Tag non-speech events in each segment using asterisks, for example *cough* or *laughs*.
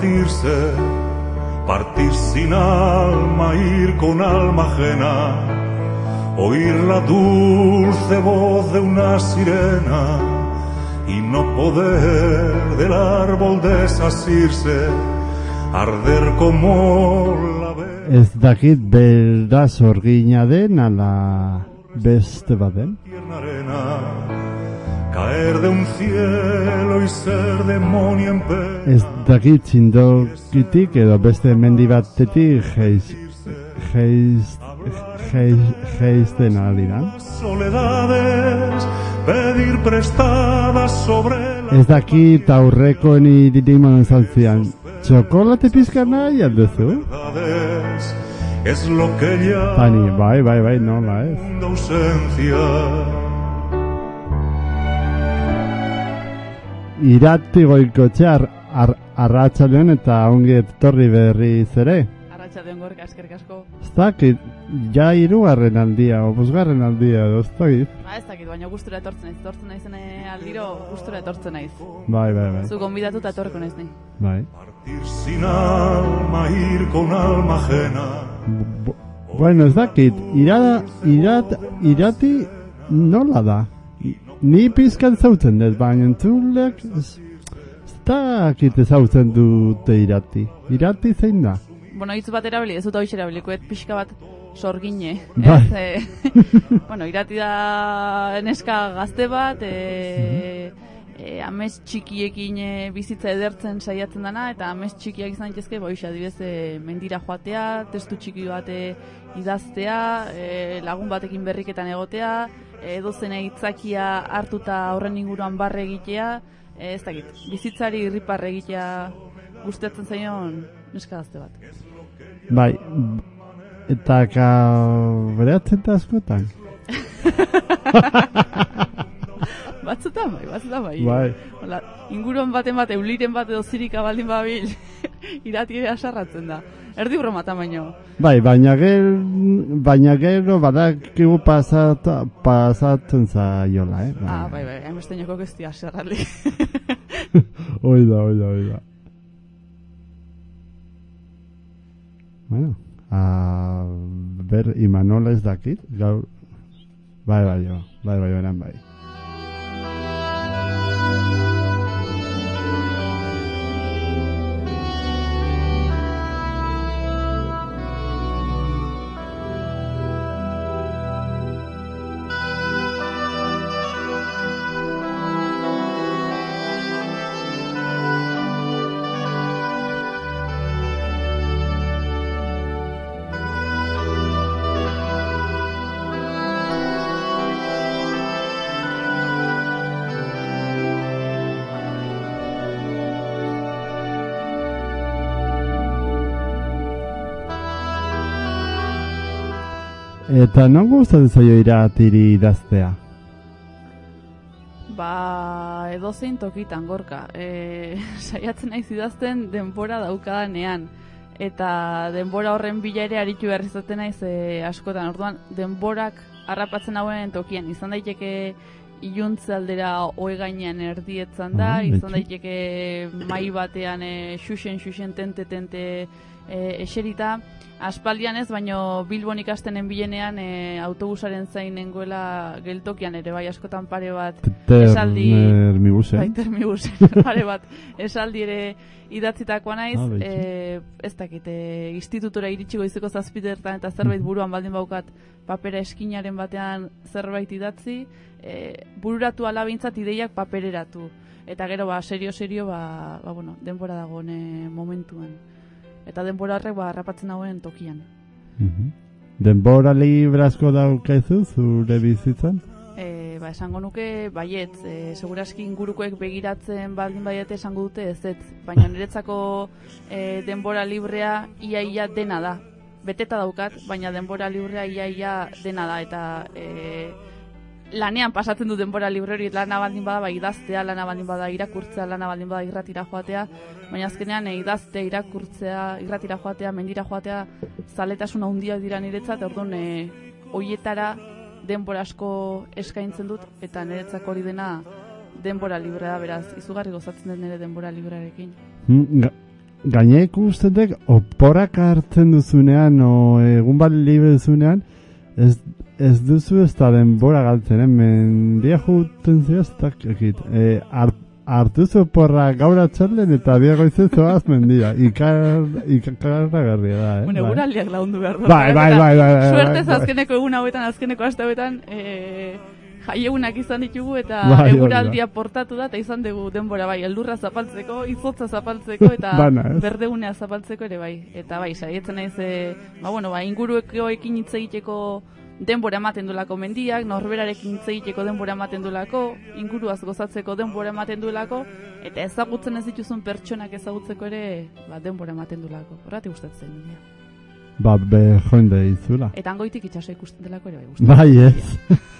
partirse, partir sin alma, ir con alma ajena, oír la dulce voz de una sirena y no poder del árbol desasirse, arder como la vela. Ez dakit beraz orgina den ala beste baden. caer de un cielo y ser demonio en pena. Ez dakit zindokitik edo beste mendi batetik jeiz, jeiz, jeiz, jeizten. Soledades, pedir prestadas sobre la Ez dakit aurrekoen irimon zaltzian. Txokolate pizka nahi alduzu? es lo que llama Tani, bai, bai, bai, nola ez. ausencia. Irati goikotxe ar, ar, arratsaldean eta ongi etorri berri zere. Arratxa den gorka, eskerrik asko. Ez dakit, ja irugarren aldia, o bosgarren aldia, edo ez dakit. Ba, ez dakit, baina gustura etortzen naiz. Etortzen naizen eh, aldiro, gustura etortzen naiz. Bai, bai, bai. Zu gonbidatu eta etorreko naiz ni. bai. Partir sin alma, ir con alma ajena. Bu- Bueno, ez dakit, irada, irat, irati nola da? Ni pizkan zautzen dut, baina entzulek dakit ezautzen dute irati. Irati zein da? Bueno, hitz bat erabili, ez dut hau erabilikoet pixka bat sorgine. Bai. Ez, eh, *laughs* bueno, irati da neska gazte bat, e, e, amez txikiekin e, bizitza edertzen saiatzen dana, eta amez txikiak izan daitezke, boix, adibidez, e, mendira joatea, testu txiki bat e, idaztea, e, lagun batekin berriketan egotea, e, edozen hitzakia hartuta horren inguruan barre egitea, e, ez dakit, bizitzari irriparre egitea gustatzen zaion neska gazte bat. Bai, eta ka bereatzen da askotan. *laughs* Batzutan bai, batzutan bai. Bai. Hola, inguruan baten bat, euliren bat edo zirika baldin babil, *laughs* irati asarratzen da. Erdi bromatan baino. Bai, baina gero, baina gero badakigu pasat, pasatzen zaiola, eh? Ah, bai, bai, hainbeste nioko kesti asarrali. Hoi da, hoi da, hoi da. Bueno, a ber, Imanola ez dakit, gaur, bai, bai, jo, bai, bai, beran, bai. Eta non gustatzen zaio iratiri idaztea? ba, edozein tokitan gorka. E, *laughs* saiatzen naiz idazten denbora daukadanean. Eta denbora horren bila ere aritu behar izaten naiz e, askotan. Orduan, denborak harrapatzen hauen tokian. Izan daiteke iluntze aldera oe gainean erdietzan da, Ah, izan daiteke mai batean e, xuxen xuxen tente tente e, eserita. Aspaldian ez, baino Bilbon ikastenen bilenean e, autobusaren zain nengoela geltokian ere bai askotan pare bat esaldi Termibuse. bai, termibus *laughs* pare bat esaldi ere idatzitakoa naiz Ah, e, ez dakit e, institutura iritsi goizeko zazpitertan eta zerbait Mhm. buruan baldin baukat papera eskinaren batean zerbait idatzi e, bururatu alabintzat ideiak papereratu eta gero ba serio serio ba, ba bueno, denbora dago ne momentuan eta denbora horrek ba harrapatzen dagoen tokian Mhm. Denbora libre asko daukazu zure bizitzan? E, ba, esango nuke baietz, e, seguraski ingurukoek begiratzen baldin baiete esango dute ez ez, baina *laughs* niretzako e, denbora librea ia ia dena da. Beteta daukat, baina denbora librea ia ia dena da eta e, lanean pasatzen du denbora libre hori lana baldin bada bai idaztea, lana baldin bada irakurtzea, lana baldin bada irratira joatea, baina azkenean e, idaztea, irakurtzea, irratira joatea, mendira joatea, zaletasun handia dira niretzat, orduan e, hoietara denbora asko eskaintzen dut eta niretzako hori dena denbora librea beraz izugarri gozatzen dut nire denbora librearekin. Mm, ga- gaine oporak hartzen duzunean o egun bat libre duzunean ez, ez duzu ez da denbora galtzen, eh? mendia juten zio ez dakit. E, hart- hartu zu oporra gaur atxalden eta biago izezoaz mendia. Ikar, ikarra garria da, eh? Bueno, Bai. eguraldiak lagundu behar du. Bai, bai, bai, bai, bai, Suertez bai. azkeneko egun hauetan, azkeneko aste hauetan, e, jaiegunak izan ditugu eta Bai, da. eguraldia portatu da eta izan dugu denbora bai, eldurra zapaltzeko, izotza zapaltzeko eta *laughs* Bana, berdegunea zapaltzeko ere bai. Eta bai, saietzen naiz, e, ba, bueno, ba, inguruekoekin hitz egiteko denbora ematen duelako mendiak, norberarekin hitz egiteko denbora ematen duelako, inguruaz gozatzeko denbora ematen duelako, eta ezagutzen ez dituzun pertsonak ezagutzeko ere ba, denbora ematen duelako. Horratik gustatzen dira. Ba, be, joinde izula. Eta angoitik itxaso ikusten delako ere bai gustatzen. Bai, ez. *laughs*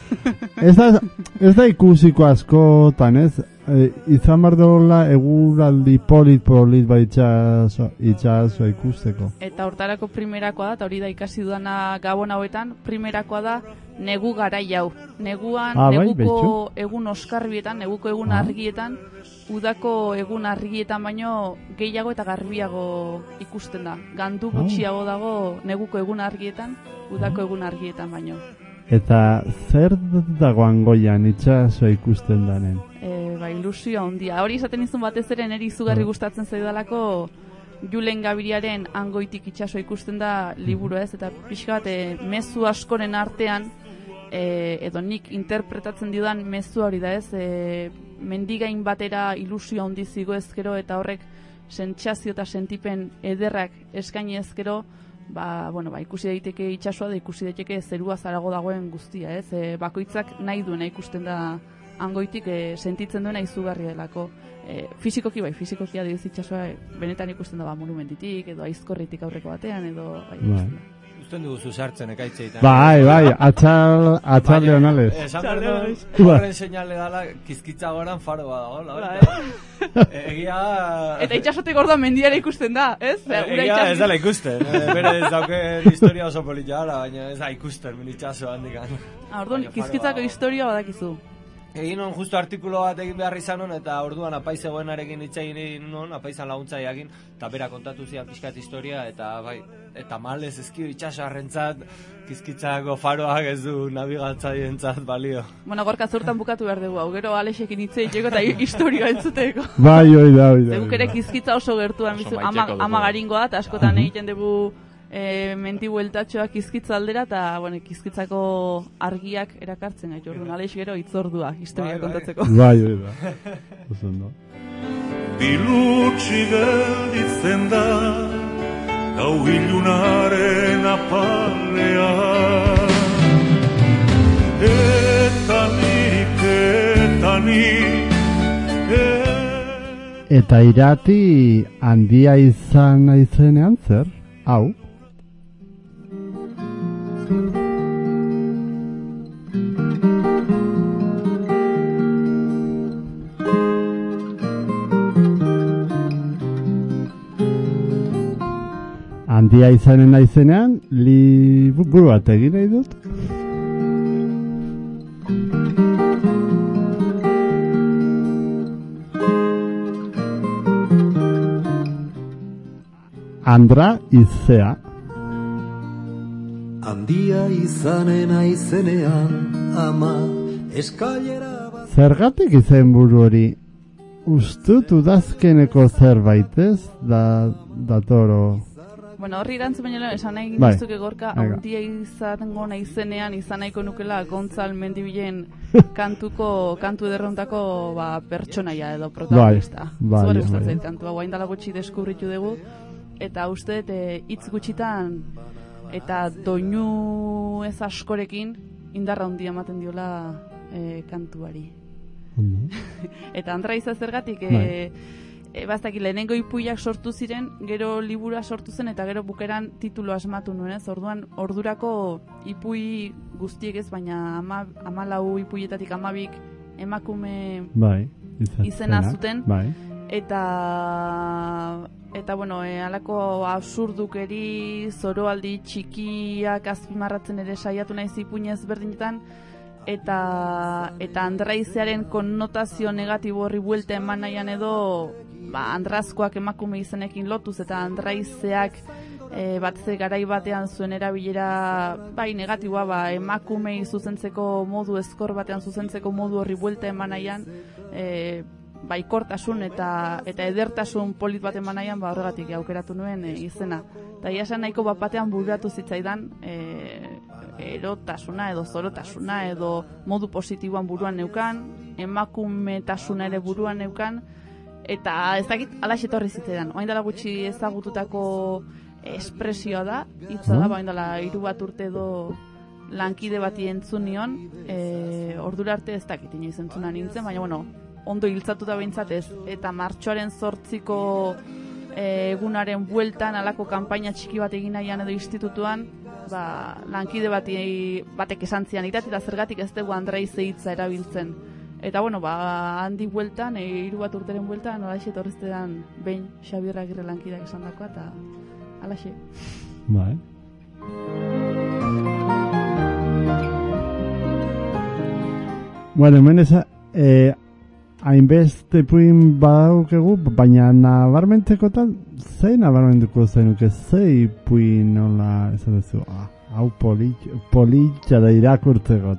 ez, da, ez da ikusiko askotan, ez? E, izan behar dola eguraldi polit-polit bai itxaso, itxaso ikusteko. Eta hortarako primerakoa da, eta hori da ikasi dudana gabon hauetan, primerakoa da negu garai hau. Neguan, Ah, bai, neguko egun oskarbietan, neguko egun Ah. argietan, udako egun argietan baino gehiago eta garbiago ikusten da. Gandu Ah. gutxiago dago neguko egun argietan, udako egun argietan baino. Eta zer dagoan goian itxaso ikusten danen? E, ba, ilusio handia. Hori esaten izun batez ere neri izugarri Ah. gustatzen zaidalako Julen Gabiriaren angoitik itxaso ikusten da liburu ez, eta pixka bat e, mezu askoren artean, e, edo nik interpretatzen didan mezu hori da ez, e, mendigain batera ilusio handi zigo ezkero, eta horrek sentsazio eta sentipen ederrak eskaini ezkero, ba, bueno, ba, ikusi daiteke itsasoa da ikusi daiteke zerua zarago dagoen guztia, ez? E, bakoitzak nahi duena ikusten da angoitik e, sentitzen duena izugarria delako. E, fizikoki bai, fizikoki adibidez itsasoa benetan ikusten da ba, monumentitik edo aizkorritik aurreko batean edo bai, Bai. da. Usten dugu sartzen ekaitzeetan. Bai, bai, atxal, atxal leonales. Esan Txale behar naiz. dut, horren seinale dala, kizkitza goran faro badago. Bai. Egia... Eta itsasotik orduan mendiara ikusten da, ez? Ura Egia ez dela ikusten. eh, Bere ez dauke historia oso politia dela, baina ez da ikusten, min itxaso handikan. Ah, orduan, kizkitzako historia badakizu. Egin non justo artikulo bat egin behar izan non, eta orduan apaiz egoenarekin hitz egin non, apaizan laguntzaiakin, eta bera kontatu zian pixkat historia, eta bai, eta malez ezkio itxasoarrentzat, kizkitzako faroak ez du nabigatzaientzat balio. Bueno, gorka zurtan bukatu behar dugu, hau gero Alexekin hitz egiteko eta *laughs* historia entzuteko. Bai, oi da, oi da. Zeguk ere kizkitza oso gertuan bizu, ama, ama garingoa eta askotan egiten dugu e, menti bueltatxoak kizkitza aldera eta bueno, kizkitzako argiak erakartzen gaitu. Orduan, Alex gero itzordua historia Bai, bai. kontatzeko. *laughs* Bai, oi da. Oso ondo. Bilutsi gelditzen da Gau ilunaren apalea Eta nirik eta ni e- Eta irati handia izan naizenean zer? Hau? Handia izanen naizenean, liburu bat egin nahi dut. Andra izea. Handia izanen aizenean ama eskailera bat Zergatik izen buru hori? Ustut udazkeneko zerbait ez? Da, datoro. Bueno, horri erantzun baino lehen, esan nahi Bai. gineztuke gorka, handia izango naizenean izan nahiko nukela Gontzal Mendibilen *laughs* kantuko, kantu ederrontako ba, pertsonaia edo protagonista. Bai, bai, Zugarri bai. kantua, guain dala gutxi deskubritu dugu, eta uste eh, hitz gutxitan eta doinu ez askorekin indarra handia ematen diola eh, kantuari. *laughs* Eta Andra izan zergatik, Bai. E, e, baztaki lehenengo ipuiak sortu ziren, gero libura sortu zen, eta gero bukeran titulu asmatu nuen, ez? Orduan, ordurako ipui guztiek ez, baina ama, amalau ipuietatik amabik emakume Bai. izan Izena zena. zuten. Bai. eta eta bueno, e, alako absurdukeri, zoroaldi txikiak azpimarratzen ere saiatu naiz ipuinez berdinetan, eta eta andraizearen konnotazio negatibo horri buelta eman nahian edo ba, andrazkoak emakume izenekin lotuz eta andraizeak e, batze garai batean zuen erabilera bai negatiboa ba, emakumei zuzentzeko modu ezkor batean zuzentzeko modu horri buelta eman nahian e, baikortasun eta eta edertasun polit bat eman nahian ba, horregatik aukeratu nuen e, izena. Eta ia nahiko bat batean bururatu zitzaidan e, erotasuna edo zorotasuna edo modu positiboan buruan neukan, emakumetasuna ere buruan neukan, eta ez dakit alaxe etorri zitzaidan. Oain dela gutxi ezagututako espresioa da, hitza da, bain dela hiru bat urte edo lankide bati entzun nion, e, ordura arte ez dakit inoiz entzuna nintzen, baina bueno, ondo hiltzatuta behintzat ez, eta martxoaren zortziko e, egunaren bueltan alako kanpaina txiki bat egin nahian edo institutuan, ba, lankide bati batek esan zian irat, eta zergatik ez dugu Andrei zehitza erabiltzen. Eta bueno, ba, handi bueltan, e, hiru bat urteren bueltan, alaxe etorriztean behin Xabier Agirre lankideak esan dakoa, eta alaxe. Bai. Bueno, hemen eza, eh, hainbeste puin badaukegu, baina nabarmentzekotan, zei nabarmentuko zenuke, zei puin nola, ez duzu, ah, hau politxa da irakurtzeko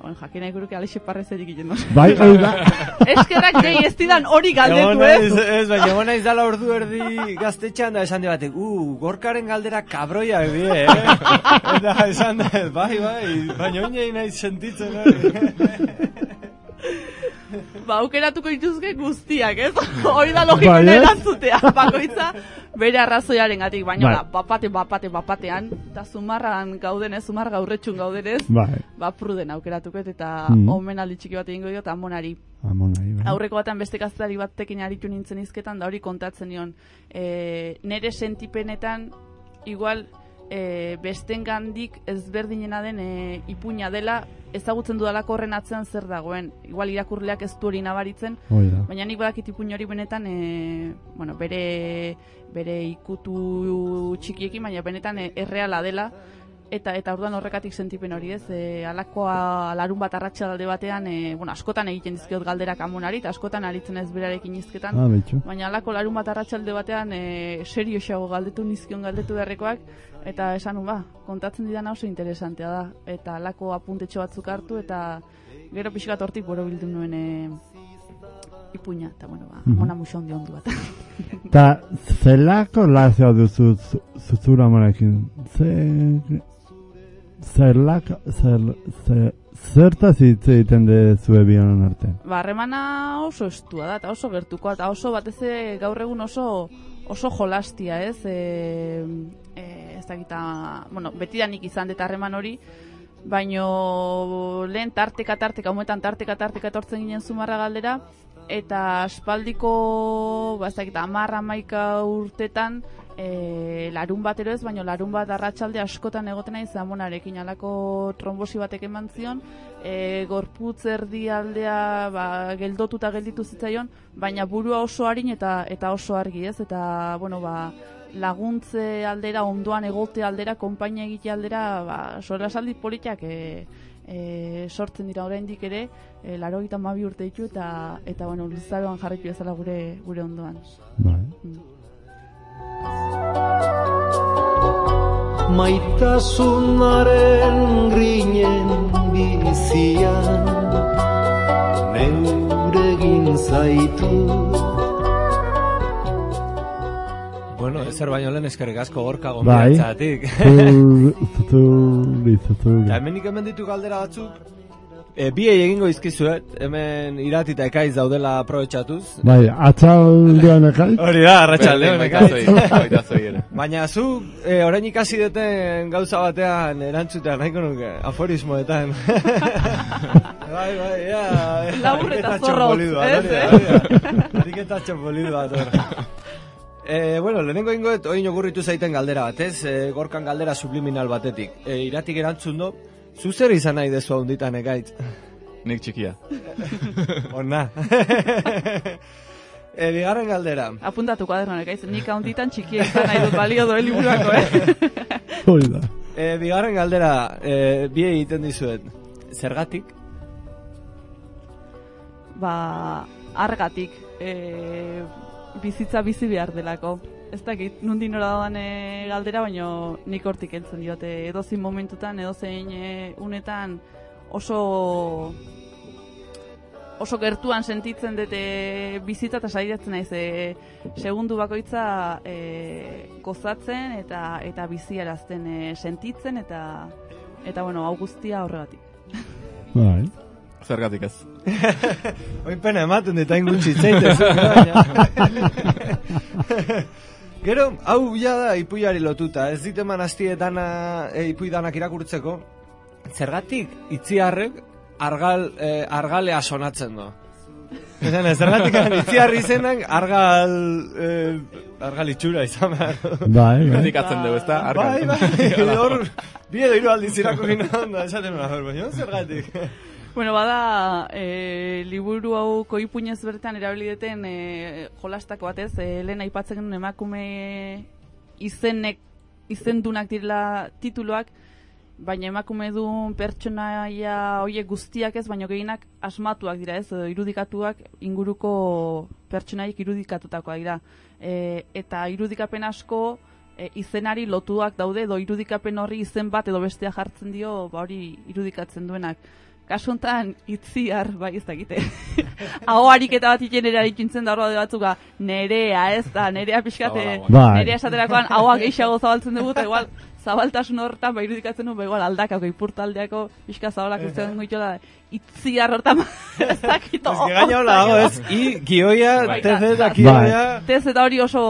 On, jakin nahi guruke alexe parrezerik egiten dut. Bai, hori da. *laughs* Eskerrak gehi ez didan hori galdetu, ez? Ez, baina egon naiz dala ordu erdi gaztetxean da esan di batek, uh, gorkaren galdera kabroia die, eh? *laughs* Eta esan da, bai, bai, baina oinei nahi sentitzen hori. *laughs* Ba, aukeratuko dituzke guztiak, ez? *laughs* Hori da logikoa Bai, erantzutea, *laughs* bakoitza bere arrazoiaren gatik, baina Bai. ba, bapate, bapate, bapatean, eta zumarran gauden ez, zumar gaurretxun gauden ez, Bai, ba, pruden aukeratuko eta Mhm. omenaldi txiki bat egingo diot amonari. amon nahi, bai. Aurreko batean beste gaztari batekin aritu nintzen izketan, da hori kontatzen nion. E, nere sentipenetan, igual, e, besten gandik ezberdinena den e, ipuina dela, ezagutzen dudalako horren atzean zer dagoen. Igual irakurleak ez du hori nabaritzen, baina nik badakit ipuin hori benetan, e, bueno, bere, bere ikutu txikiekin, baina benetan e, erreala dela, eta eta orduan horrekatik sentipen hori ez, e, alakoa larun bat arratsalde batean, e, bueno, askotan egiten dizkiot galderak amonari, eta askotan aritzen ez berarekin izketan, Ah, baina alako larun bat arratsalde batean e, serio xago galdetu nizkion galdetu beharrekoak, eta esan ba, kontatzen didana oso interesantea da, eta alako apuntetxo batzuk hartu, eta gero pixkat hortik boro bildu nuen e, ipuña, eta bueno, ba, Mhm. ona muso handi ondu bat. *laughs* Ta zelako lazioa duzu zu- zuzura amorekin? Ze... Zerlako... Zer... Zer... Zertaz hitz egiten dezue bionon arte? ba, harremana oso estua da, eta oso gertukoa, eta oso batez gaur egun oso oso jolastia, ez? E, e, ez dakita, bueno, betidanik izan dut harreman hori, baino lehen tarteka tarteka, haumetan tarteka tarteka etortzen ginen zumarra galdera, eta aspaldiko, ba, ez dakita, amarra maika urtetan, e, larun batero ez, baino larun bat arratsalde askotan egoten naiz amonarekin alako trombosi batek eman zion, e, gorputz erdi aldea ba, geldotuta gelditu zitzaion, baina burua oso harin eta eta oso argi ez, eta bueno, ba, laguntze aldera, ondoan egote aldera, konpainia egite aldera, ba, solasaldi politak e, e, sortzen dira oraindik ere, e, laro gita mabi urte ditu, eta, eta bueno, luzaroan jarraitu ezala gure, gure ondoan. Bai. Maitasunaren grinen bizian Neuregin zaitu Bueno, ezer baino lehen eskerrik asko gorka Bai. gombiatzatik. Zuri, *laughs* zuri. Hemenik hemen ditu galdera batzuk. E, biei egingo izkizuet, hemen irati eta ekaiz daudela aprobetxatuz. Bai, atzaldean ekaiz? *laughs* Hori da, arratxalde, Baitazoi, baitazoi ere. Baina zu, e, orain ikasi duten gauza batean erantzutea nahiko nuke, aforismoetan. *laughs* bai, bai, ja. Labur eta ariketatxo zorrotz, polidua, ez, hori da, eh? Eh, bueno, lehenengo ingoet, oin ogurritu zaiten galdera bat, ez? Eh, gorkan galdera subliminal batetik. Eh, iratik erantzun do, zu zer izan nahi dezu handitan ekaitz? Nik txikia. *laughs* Ona. *laughs* eh, bigarren galdera. Apuntatu kuadernoan, ekaiz, nik handitan txikia izan nahi dut balio doe liburako, eh? *laughs* Hori da. Eh, bigarren galdera, eh, bie egiten dizuet. Zergatik? ba, argatik e, bizitza bizi behar delako. Ez dakit, nundi nora doan e, galdera, baino nik hortik entzun diote. Edozein momentutan, edozein e, unetan oso oso gertuan sentitzen dute bizitza eta saiatzen naiz e, segundu bakoitza e, gozatzen eta eta biziarazten e, sentitzen eta eta bueno, hau guztia horregatik. Bai. Zergatik ez. *laughs* Oin pena ematen dut hain gutxi itzaitez. baina. *laughs* Gero, hau ja da ipuiari lotuta, ez diteman hastietan e, ipuidanak irakurtzeko, zergatik itziarrek argal, e, argalea sonatzen do. Esan, ez, zergatik itziarri izenak argal, e, argal itxura izan behar. du. Bai, bai. Kritikatzen dugu, ezta? Bai, Arkan. bai, *laughs* hor, bi edo hiru aldiz irakurri nahan da, esaten nuen, baina zergatik. Bueno, bada, e, liburu hau koipuñez bertan erabili duten e, jolastako batez, e, lehen aipatzen genuen emakume izenek, izendunak direla tituluak, baina emakume duen pertsonaia hoiek guztiak ez, baina gehienak asmatuak dira ez, irudikatuak inguruko pertsonaik irudikatutakoak dira. E, eta irudikapen asko e, izenari lotuak daude, edo irudikapen horri izen bat edo bestea jartzen dio, ba hori irudikatzen duenak. Kasu honetan, itziar, bai ez dakite. *laughs* Aho ariketa bat iten ere da horra batzuka, nerea ez da, nerea pixkate, nerea esaterakoan, ahoa gehiago zabaltzen dugu, eta igual, zabaltasun horretan, ba, irudikatzen du, ba, igual, aldakako, ipurtaldeako, pixka zabalak uste den goitxo da, itziar horretan, *laughs* ez dakito. Ez gaina hola dago, ez, i, gioia, Bai. tez eta gioia, Tez eta hori oso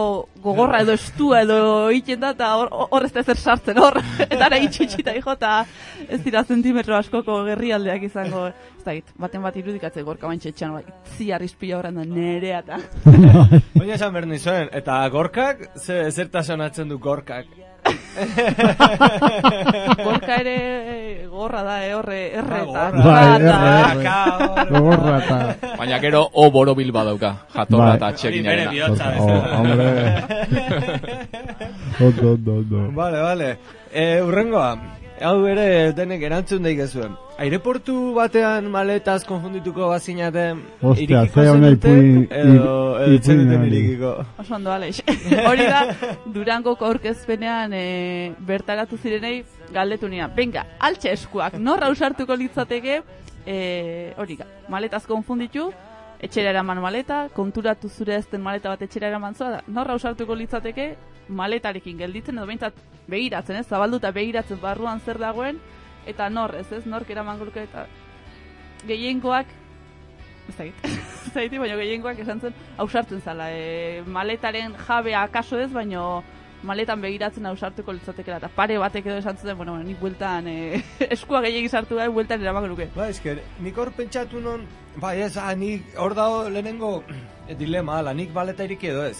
gogorra edo estua edo egiten da, eta hor, hor ez da ezer sartzen hor, *laughs* eta ara itxitxita ijo, eta ez dira zentimetro askoko gerrialdeak izango, ez dakit, baten bat irudikatzen gorka baintxe etxan, bai, ziar izpila horren da nerea, eta Oina *laughs* esan behar nizuen, eta gorkak, ze, zerta sonatzen du gorkak. *laughs* gorka ere eh, gorra da, eh, horre, erre, eta Ah, gorra. Bai, eta- erre, Ka, hor- Gogorra eta... Baina gero o borobil badauka. Jatorra Bai. eta bere txekinarena. bihotza Oh, hombre. *laughs* Ondo, ondo, ondo. Vale, vale. E, urrengoa, hau ere denek erantzun daik zuen. Aireportu batean maletaz konfundituko bazinate Ostia, irikiko ze ona zenuten, ipuin- edo, ir- edo zenuten ipuin hori. irikiko. Oso ondo, Alex. *laughs* Hori da, *laughs* Durangoko aurkezpenean e, bertaratu zirenei galdetu nian. Venga, altxe eskuak, norra ausartuko litzateke, e, hori, maletaz konfunditu, etxera eraman maleta, konturatu zure ez den maleta bat etxera eraman zua, da, norra ausartuko litzateke, maletarekin gelditzen, edo behintzat begiratzen, ez, zabalduta begiratzen barruan zer dagoen, eta nor, ez ez, nork eraman gurke, eta gehiengoak ez dakit, *laughs* ez dakit, baina gehiengoak esan zen ausartzen zala. E, maletaren jabea akaso ez, baino maletan begiratzen ausartuko litzatekela. Eta pare batek edo esan zuten, bueno, nik bueltan e, *laughs* eskua gehiagin sartu da, bueltan eramango nuke. Ba, esker, nik hor pentsatu non, bai ez, ah, nik hor dago lehenengo eh, *clears throat* dilema, ala, nik maleta iriki edo ez.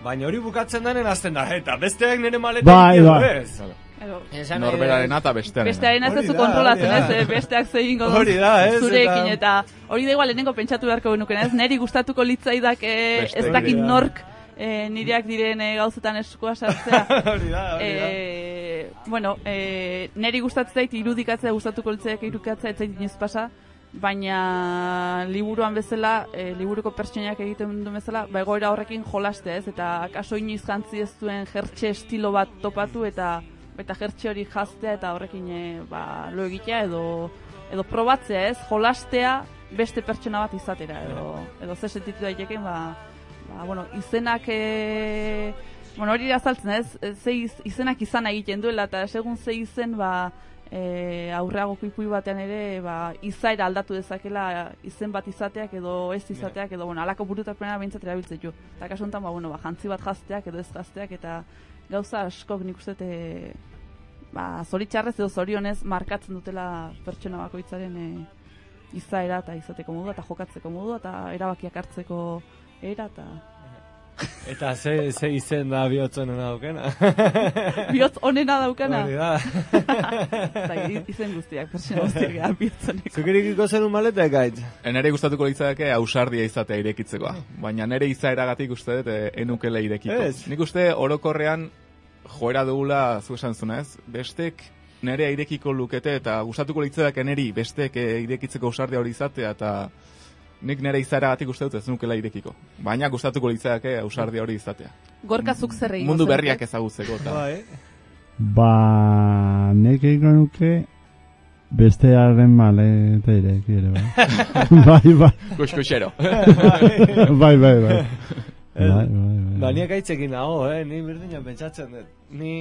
Baina hori bukatzen denen azten da, eta besteak nire maleta iriki edo ez. Nahi Norberaren eta bestearen. Bestearen ez da, kontrolatzen ez, eh, besteak zein ingo Hori da, ez, zurekin, eta- hori da igual lehenengo pentsatu beharko genuken, ez, neri gustatuko litzaidak ez dakit nork eh, nireak diren eh, gauzetan eskua sartzea. *laughs* hori da, hori da. Eh, bueno, eh, neri gustatzen zait irudikatzea, gustatuko litzaiak irudikatzea ez zait inoiz pasa, baina liburuan bezala, eh, liburuko pertsoniak egiten duen bezala, ba egoera horrekin jolastea, ez? Eta kaso inoiz jantzi ez duen jertxe estilo bat topatu eta eta jertxe hori jaztea eta horrekin eh, ba, lo egitea edo edo probatzea, ez? Jolastea beste pertsona bat izatera edo edo ze sentitu daiteken, ba, ba bueno, izenak eh, Bueno, hori azaltzen ez, ze iz, izenak izan egiten duela, eta segun ze izen, ba, e, aurreagoko ipui batean ere, ba, izaera aldatu dezakela izen bat izateak edo ez izateak, edo, bueno, alako burutapena behintzat erabiltzen du. Eta kasu honetan, ba, bueno, ba, jantzi bat jazteak edo ez jazteak, eta gauza askok nik uste, te, ba, zoritxarrez edo zorionez markatzen dutela pertsona bakoitzaren e, izaera eta izateko modua, eta jokatzeko modua, eta erabakiak hartzeko era, eta ze, ze izen da bihotzen daukena. bihotz onena daukana. *laughs* Hori da. *laughs* Izen guztiak, pertsona guztiak gara bihotzoneko. Zuk irikiko zen un maleta ekaitz? Nere gustatuko litzateke ausardia izatea irekitzekoa. Baina nere izaeragatik uste dut enukela irekiko. Ez. Nik uste orokorrean joera dugula zu esan zuna ez. Bestek nere irekiko lukete eta gustatuko litzateke neri bestek eh, irekitzeko ausardia hori izatea eta nik nire izaeragatik uste dut ez nukela irekiko. Baina gustatuko litzake ausardi hori izatea. Gorkazuk zer egingo Mundu berriak ezagutzeko. Eta, Bai. Ba, nek egingo nuke bestearen maleta ireki ere, bai. *laughs* bai, bai, Kuxkuxero. bai, bai, bai. *laughs* Bai, bai, Ba, bai. ni gaitzekin nago, eh? Ni berdina pentsatzen dut. Ni,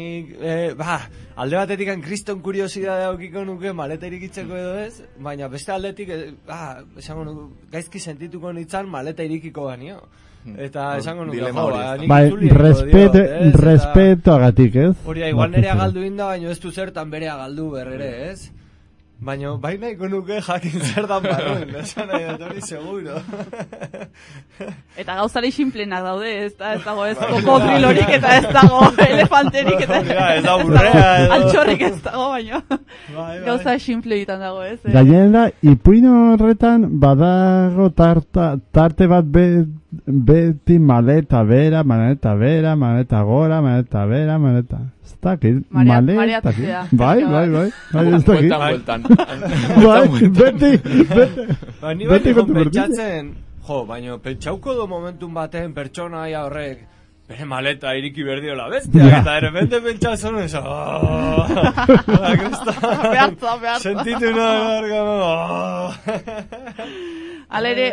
eh, ba, alde batetik kriston kuriosidadea aukiko nuke maleta irikitzeko edo ez, baina beste aldetik, eh, ba, esango nuke, gaizki sentituko nitzan maleta irikiko banio. Eta Hor, esango nuke, jo, ba, nik Bai, egingo respeto, diot, ez? Eta- respeto agatik, ez? Hori da, igual Batez nerea ere. galdu inda, baina ez du zertan berea galdu berrere, ez? Baina bai nahiko nuke jakin zer dan barruen, *laughs* esan nahi dut hori seguro. *laughs* Eta gauzari simplenak daude, ez da, ez dago ez kokodrilorik eta ez dago *laughs* elefanterik eta da, ez da burrea altxorrik ez dago, baina Bai, bai. gauza simple egiten dago, ez? eh? Gainera, ipuino horretan badago tarta, tarte bat be, beti maleta bera, maleta bera, maleta gora, maleta bera, maleta... Ez dakit, maleta... Bai, bai, bai, bai, ez dakit. Bueltan. Bai, beti, beti... Beti kontu berdina. pentsatzen, jo, baina pentsauko do momentun baten pertsonaia horrek, bere maleta iriki berdiola bestia, Ja. eta de repente pentsatzen ez, oh, *laughs* ba, kristo, Behartza, behartza. sentitu nahi, *laughs* oh. Alere,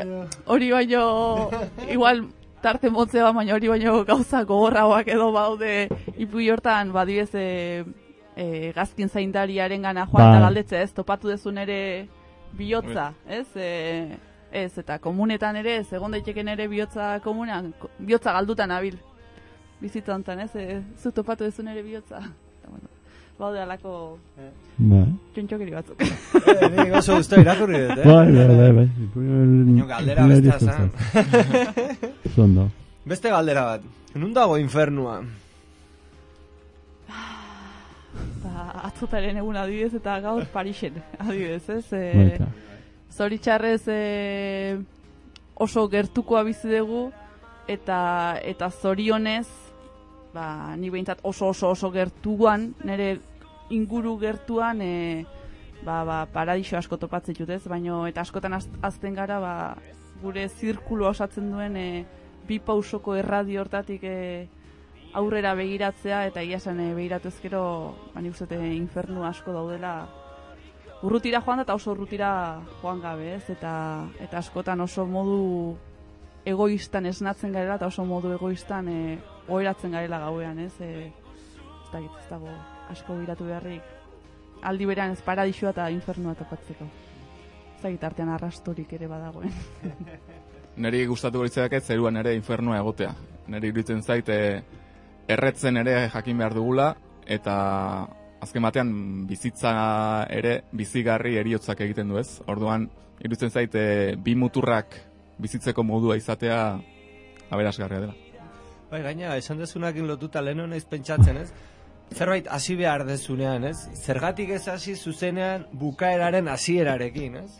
hori baino, igual tarte motzea, baina hori baino gauza gogorragoak edo baude ipui hortan, badibez, e, e, gazkin zaindariaren gana joan Bai. eta galdetzea, ez, topatu dezun ere bihotza, ez? E, ez, eta komunetan ere, ez, egon daiteken ere bihotza komunean, ko- bihotza galdutan abil. Bizitza honetan, ez? E, zu topatu dezun ere bihotza. Baude alako Bai, txontxokeri batzuk. Eh, Nik oso usta irakurri dut, eh? bai, bai, bai, bai. Ipuino- Baina galdera ipuino bestea hori zan. zuzen. *laughs* Zondo. Beste galdera bat, nun dago infernua? Ba, atzotaren egun adibidez eta gaur Parisen adibidez, ez? E, zoritxarrez e, oso gertukoa bizi dugu eta eta zorionez ba, ni behintzat oso oso oso gertuan, nire inguru gertuan e, ba, ba, paradiso asko topatzen dut ez, baino eta askotan az, azten gara ba, gure zirkulo osatzen duen e, bi pausoko erradio hortatik e, aurrera begiratzea eta egia esan e, begiratu ezkero ba, nik uste dut, infernu asko daudela urrutira joan da eta oso urrutira joan gabe, ez? Eta, eta askotan oso modu egoistan esnatzen garela eta oso modu egoistan e, oeratzen garela gauean, ez? E, ez dakit, ez dago asko biratu beharrik. Aldi berean ez paradisua eta infernua topatzeko. Ez dakit artean arrastorik ere badagoen. *laughs* Neri gustatuko litzake zeruan ere infernua egotea. Neri iruditzen zait eh, erretzen ere jakin behar dugula eta azken batean bizitza ere bizigarri eriotzak egiten du ez. Orduan iruditzen zait eh, bi muturrak bizitzeko modua izatea aberasgarria dela. Bai, gaina, esan dezunakin lotuta lehen naiz pentsatzen, ez? Zerbait hasi behar dezunean, ez? Zergatik ez hasi zuzenean bukaeraren hasierarekin, ez?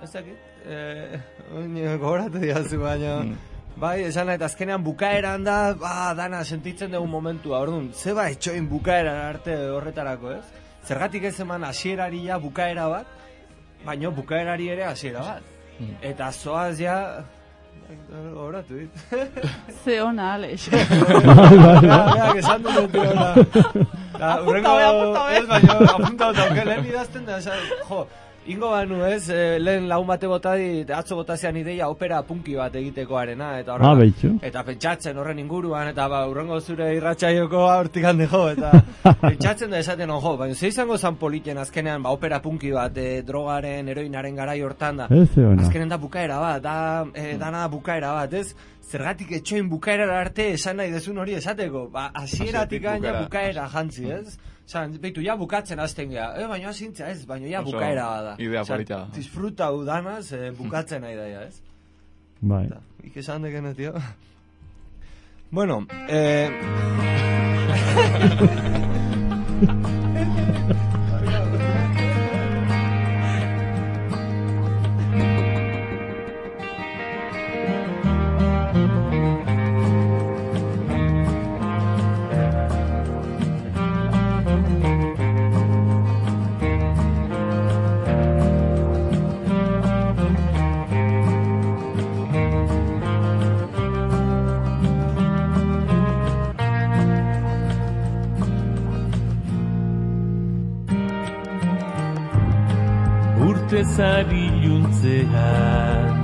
Ez dakit, eh, gogoratu diazu, baina... Mm. Bai, esan nahi, azkenean bukaeran da, ba, dana sentitzen dugu momentua, orduan, zeba etxoin bukaera arte horretarako, ez? Zergatik ez eman hasierari bukaera bat, baino bukaerari ere hasiera bat. Mm. Eta zoaz ja... Gogoratu dit. *laughs* Ze ona, Alex. *laughs* Esan dut dut ona. *laughs* Da, urrengo, Apunta apunta ez baino, apunta dut, auke lehen idazten da, esan, jo, ingo banu ez, eh, lehen lagun bate botadi, atzo botazean ideia opera punki bat egitekoarena, eta Ah, horrela, behitxu. eta pentsatzen horren inguruan, eta ba, urrengo zure irratxaioko hortik handi jo, eta *laughs* pentsatzen da esaten, jo, baina ze izango zan politen azkenean, ba, opera punki bat, eh, drogaren, eroinaren garai hortan da, Ez egon. Azkenen da bukaera bat, da, eh, dana da bukaera bat, ez? Zergatik etxoin bukaera arte esan nahi dezun hori esateko, ba, hasieratik gaina bukaera. bukaera jantzi, ez? Osan, beitu, ja bukatzen hasten gea, eh, baina hasintza ez, baina ja bukaera bada. idea polita da. Disfruta udanaz, eh, bukatzen nahi daia, ez? Bai. Eta, ikesan dekene, tío. Bueno, eh... *laughs* dezan iluntzean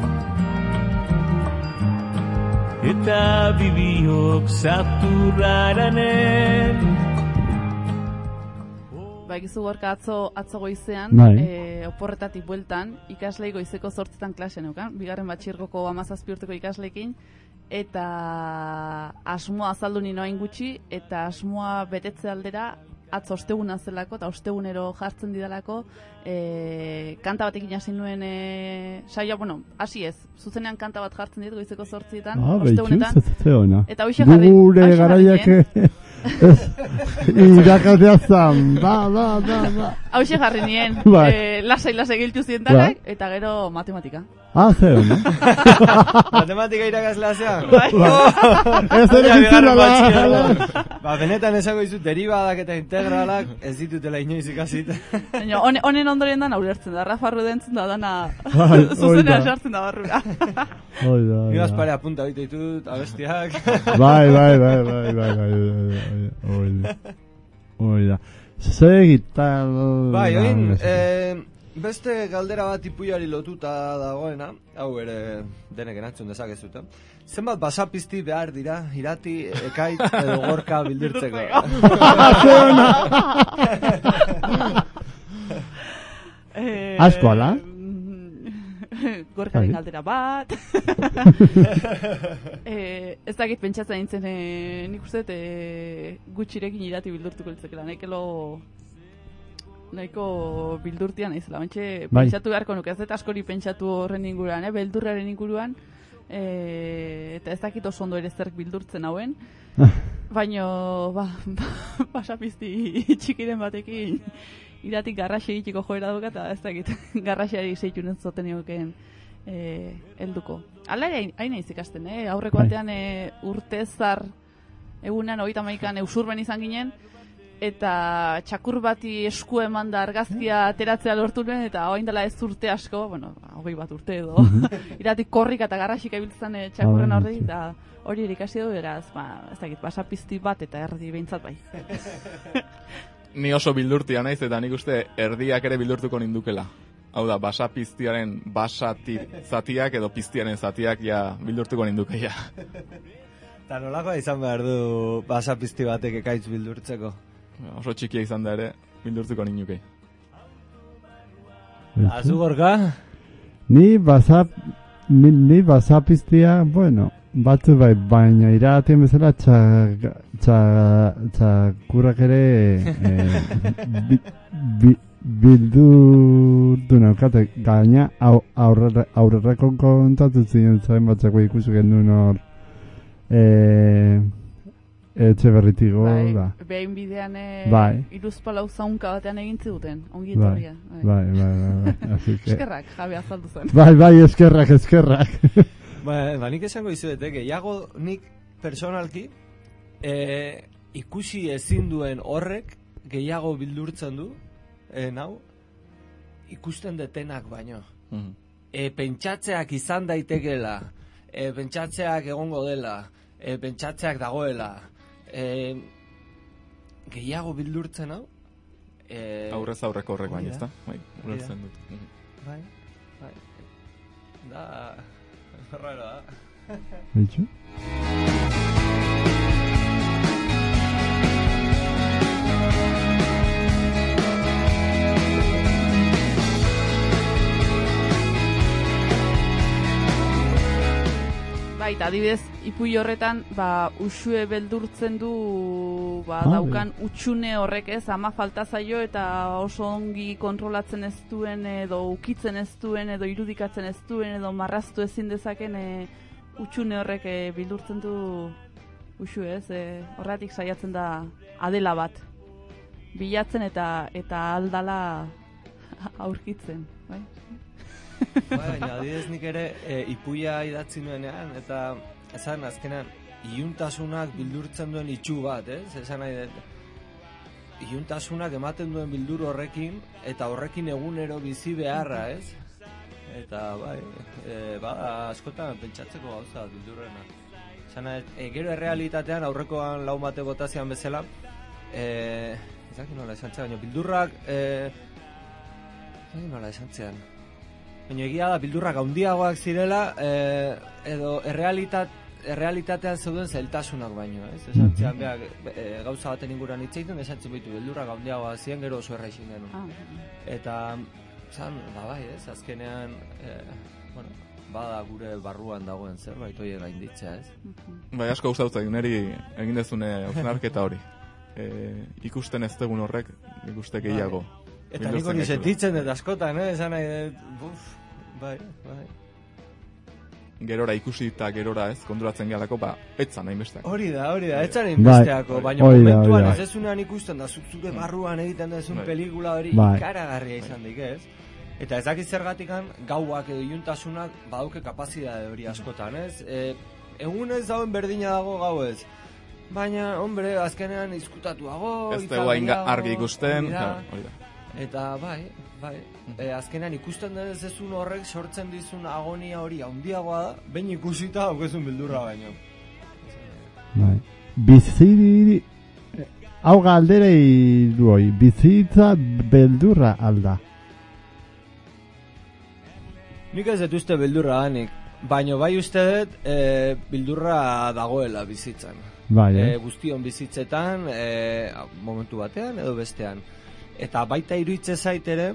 Eta bibiok zaturraranen Ba, egizu gorka atzo, atzo goizean, Bai. e, oporretatik bueltan, ikaslei goizeko sortzetan klase neukan, bigarren batxirgoko amazazpi urteko ikaslekin, eta asmoa azaldu nino hain gutxi, eta asmoa betetze aldera, atzo osteguna zelako, eta ostegunero jartzen didalako, e, kanta batekin hasi nuen e, saia, bueno, hasi ez, zuzenean kanta bat jartzen dit goizeko sortzietan, Ah, ostegunetan. Eta hauxe jarri- Gure garaiak *laughs* irakatea zan, ba, ba, ba, ba. Hau jarri nien, *laughs* Bai. eh, lasai lasai giltu zientanak, eta gero matematika. Ah, ze ona. *laughs* Matematika irakaslea zean. Bai. Ez ere batxilergoan. Ba, benetan esango dizut, derivadak eta integralak ez ditutela inoiz ikasit. Honen, honen ondoren da ulertzen da, Rafa Rudentzen da dana Bai, zuzenean hori da. sartzen da barrura. Hoi da, hoi Nigaz da. pare apunta bite ditut, abestiak. Bai, bai, bai, bai, bai, bai, da. Hoi da. Segital... bai, oin, eh, beste galdera bat ipuiari lotuta dagoena, hau ere denek erantzun dezakezute. Zenbat basapizti behar dira, irati, ekait edo gorka bildurtzeko. *laughs* *laughs* Eh, Asko, ala? *laughs* Gorkaren Bai. galdera bat. *laughs* eh, ez dakit pentsatzen nintzen, eh, nik uste eh, gutxirekin irati bildurtuko litzekela. Nahikelo nahiko bildurtia naizela. Bentxe, Bai. pentsatu beharko nuke, ez dut askori pentsatu horren inguruan, eh? beldurraren inguruan, eh, eta ez dakit oso ondo ere zerk bildurtzen hauen, *laughs* baino, ba, pasapizti txikiren batekin, iratik garraxe egiteko joera duka, eta ez dakit *laughs* garraxeari zeitunen zoten egoken eh, helduko. Hala ere, hain naiz ikasten, eh? aurreko Bai. batean eh, urtezar egunean, hogeita maikan eusurben izan ginen, eta txakur bati esku eman da argazkia ateratzea lortu nuen, eta hain dela ez urte asko, bueno, hogei bat urte edo, *laughs* iratik korrika eta garrasik ibiltzen eh, txakurren horri, sí. eta hori ere ikasi du, beraz, ba, ez dakit, basapizti bat eta erdi behintzat bai. *laughs* Ni oso bildurtia naiz eta nik uste erdiak ere bildurtuko nindukela. Hau da, basa piztiaren basati zatiak edo piztiaren zatiak ja bildurtuko ninduke ja. *laughs* Eta nolakoa izan behar du basapizti batek ekaitz bildurtzeko. Oso txikia izan da ere bildurtuko ninduke. Azu gorka? Ni basap... Ni, ni basapiztia, bueno, batzu bai, baina iratien bezala txak, txak, txakurrak ere eh, *laughs* bi, bi, bildurtu naukate, gaina au, aurrera, aurrerako kontatu ziren zain batzako ikusi genuen hor eh, etxe berritigo bai, da. behin bidean e, Bai. iruzpalau zaunka batean egin ziduten, ongi Bai, etorria. bai, bai, bai, bai, así *laughs* que... Eskerrak, jabe azaldu zen. Bai, bai, eskerrak, eskerrak. *laughs* Ba, ba nik esango izuete, gehiago nik personalki e, ikusi ezin duen horrek gehiago bildurtzen du, e, nau, ikusten detenak baino. E, pentsatzeak izan daitekela, e, pentsatzeak egongo dela, e, pentsatzeak dagoela, e, gehiago bildurtzen hau, e, Aurrez aurreko horrek baina, hori ezta? da. Bai, ulertzen dut. Bai, bai. Da, *laughs* Raro, ¿eh? ¿Dicho? Bai, adibidez, ipui horretan, ba, usue beldurtzen du, ba, Ah, daukan utxune horrek ez, ama falta zaio eta oso ongi kontrolatzen ez duen, edo ukitzen ez duen, edo irudikatzen ez duen, edo marraztu ezin dezaken e, utxune horrek e, bildurtzen du usu ez, e, horretik saiatzen da adela bat. Bilatzen eta eta aldala *laughs* aurkitzen, baina adidez nik ere e, ipuia idatzi nuenean, eta esan azkenan, iuntasunak bildurtzen duen itxu bat, ez? Esan nahi dut, iuntasunak ematen duen bildur horrekin, eta horrekin egunero bizi beharra, ez? Eta bai, e, ba, askotan pentsatzeko gauza bildurrena. Esan nahi, e, gero errealitatean aurrekoan lau mate botazian bezala, e, ez dakit nola esan baina bildurrak, e, ez dakit nola esan zean. Baina egia da, bildurrak handiagoak zirela, eh, edo errealitat, errealitatean zeuden zeltasunak baino, ez? Esan Mhm. zian, beak, e, gauza baten inguruan hitz egiten, esan zian bitu, bildurrak handiagoak ziren, gero oso erraixin genuen. Ah, Eta, zan, ba bai, ez, azkenean, e, bueno, bada gure barruan dagoen zerbait hori gainditzea, ez? mhm. Bai, asko gustatzen niri egin dezune hausnarketa hori. E, ikusten ez dugun horrek, ikuste gehiago. Eta Bildutzen nik hori gaituela. sentitzen dut askotan, eh? Esan nahi dut, buf, bai, bai. Gerora ikusi eta gerora ez, konturatzen gehalako, ba, etzan nahi besteak. Hori da, hori da, Bai, inbesteako, baina hori da, momentuan hori da. ez ezunean ikusten da, zuk zure barruan egiten duzun Bai. pelikula hori Bai. ikaragarria izan dik, ez? Eta ez dakit zergatikan, gauak edo iuntasunak badauke kapazidade hori askotan, ez? E, egun ez dauen berdina dago gau ez. Baina, hombre, azkenean izkutatuago, Ez dugu hain ga- argi ikusten, hori da. Da. Eta bai, bai, e, azkenean ikusten denez ezun horrek sortzen dizun agonia hori handiagoa da, behin ikusita aukezun bildurra baino. Bai. Bizi... Hau galdera du hoi, bizitza beldurra alda. Nik ez dut uste bildurra danik, baino bai uste dut e, bildurra dagoela bizitzan. Bai, E, eh? guztion bizitzetan, e, momentu batean edo bestean. Eta baita iruitze zait ere,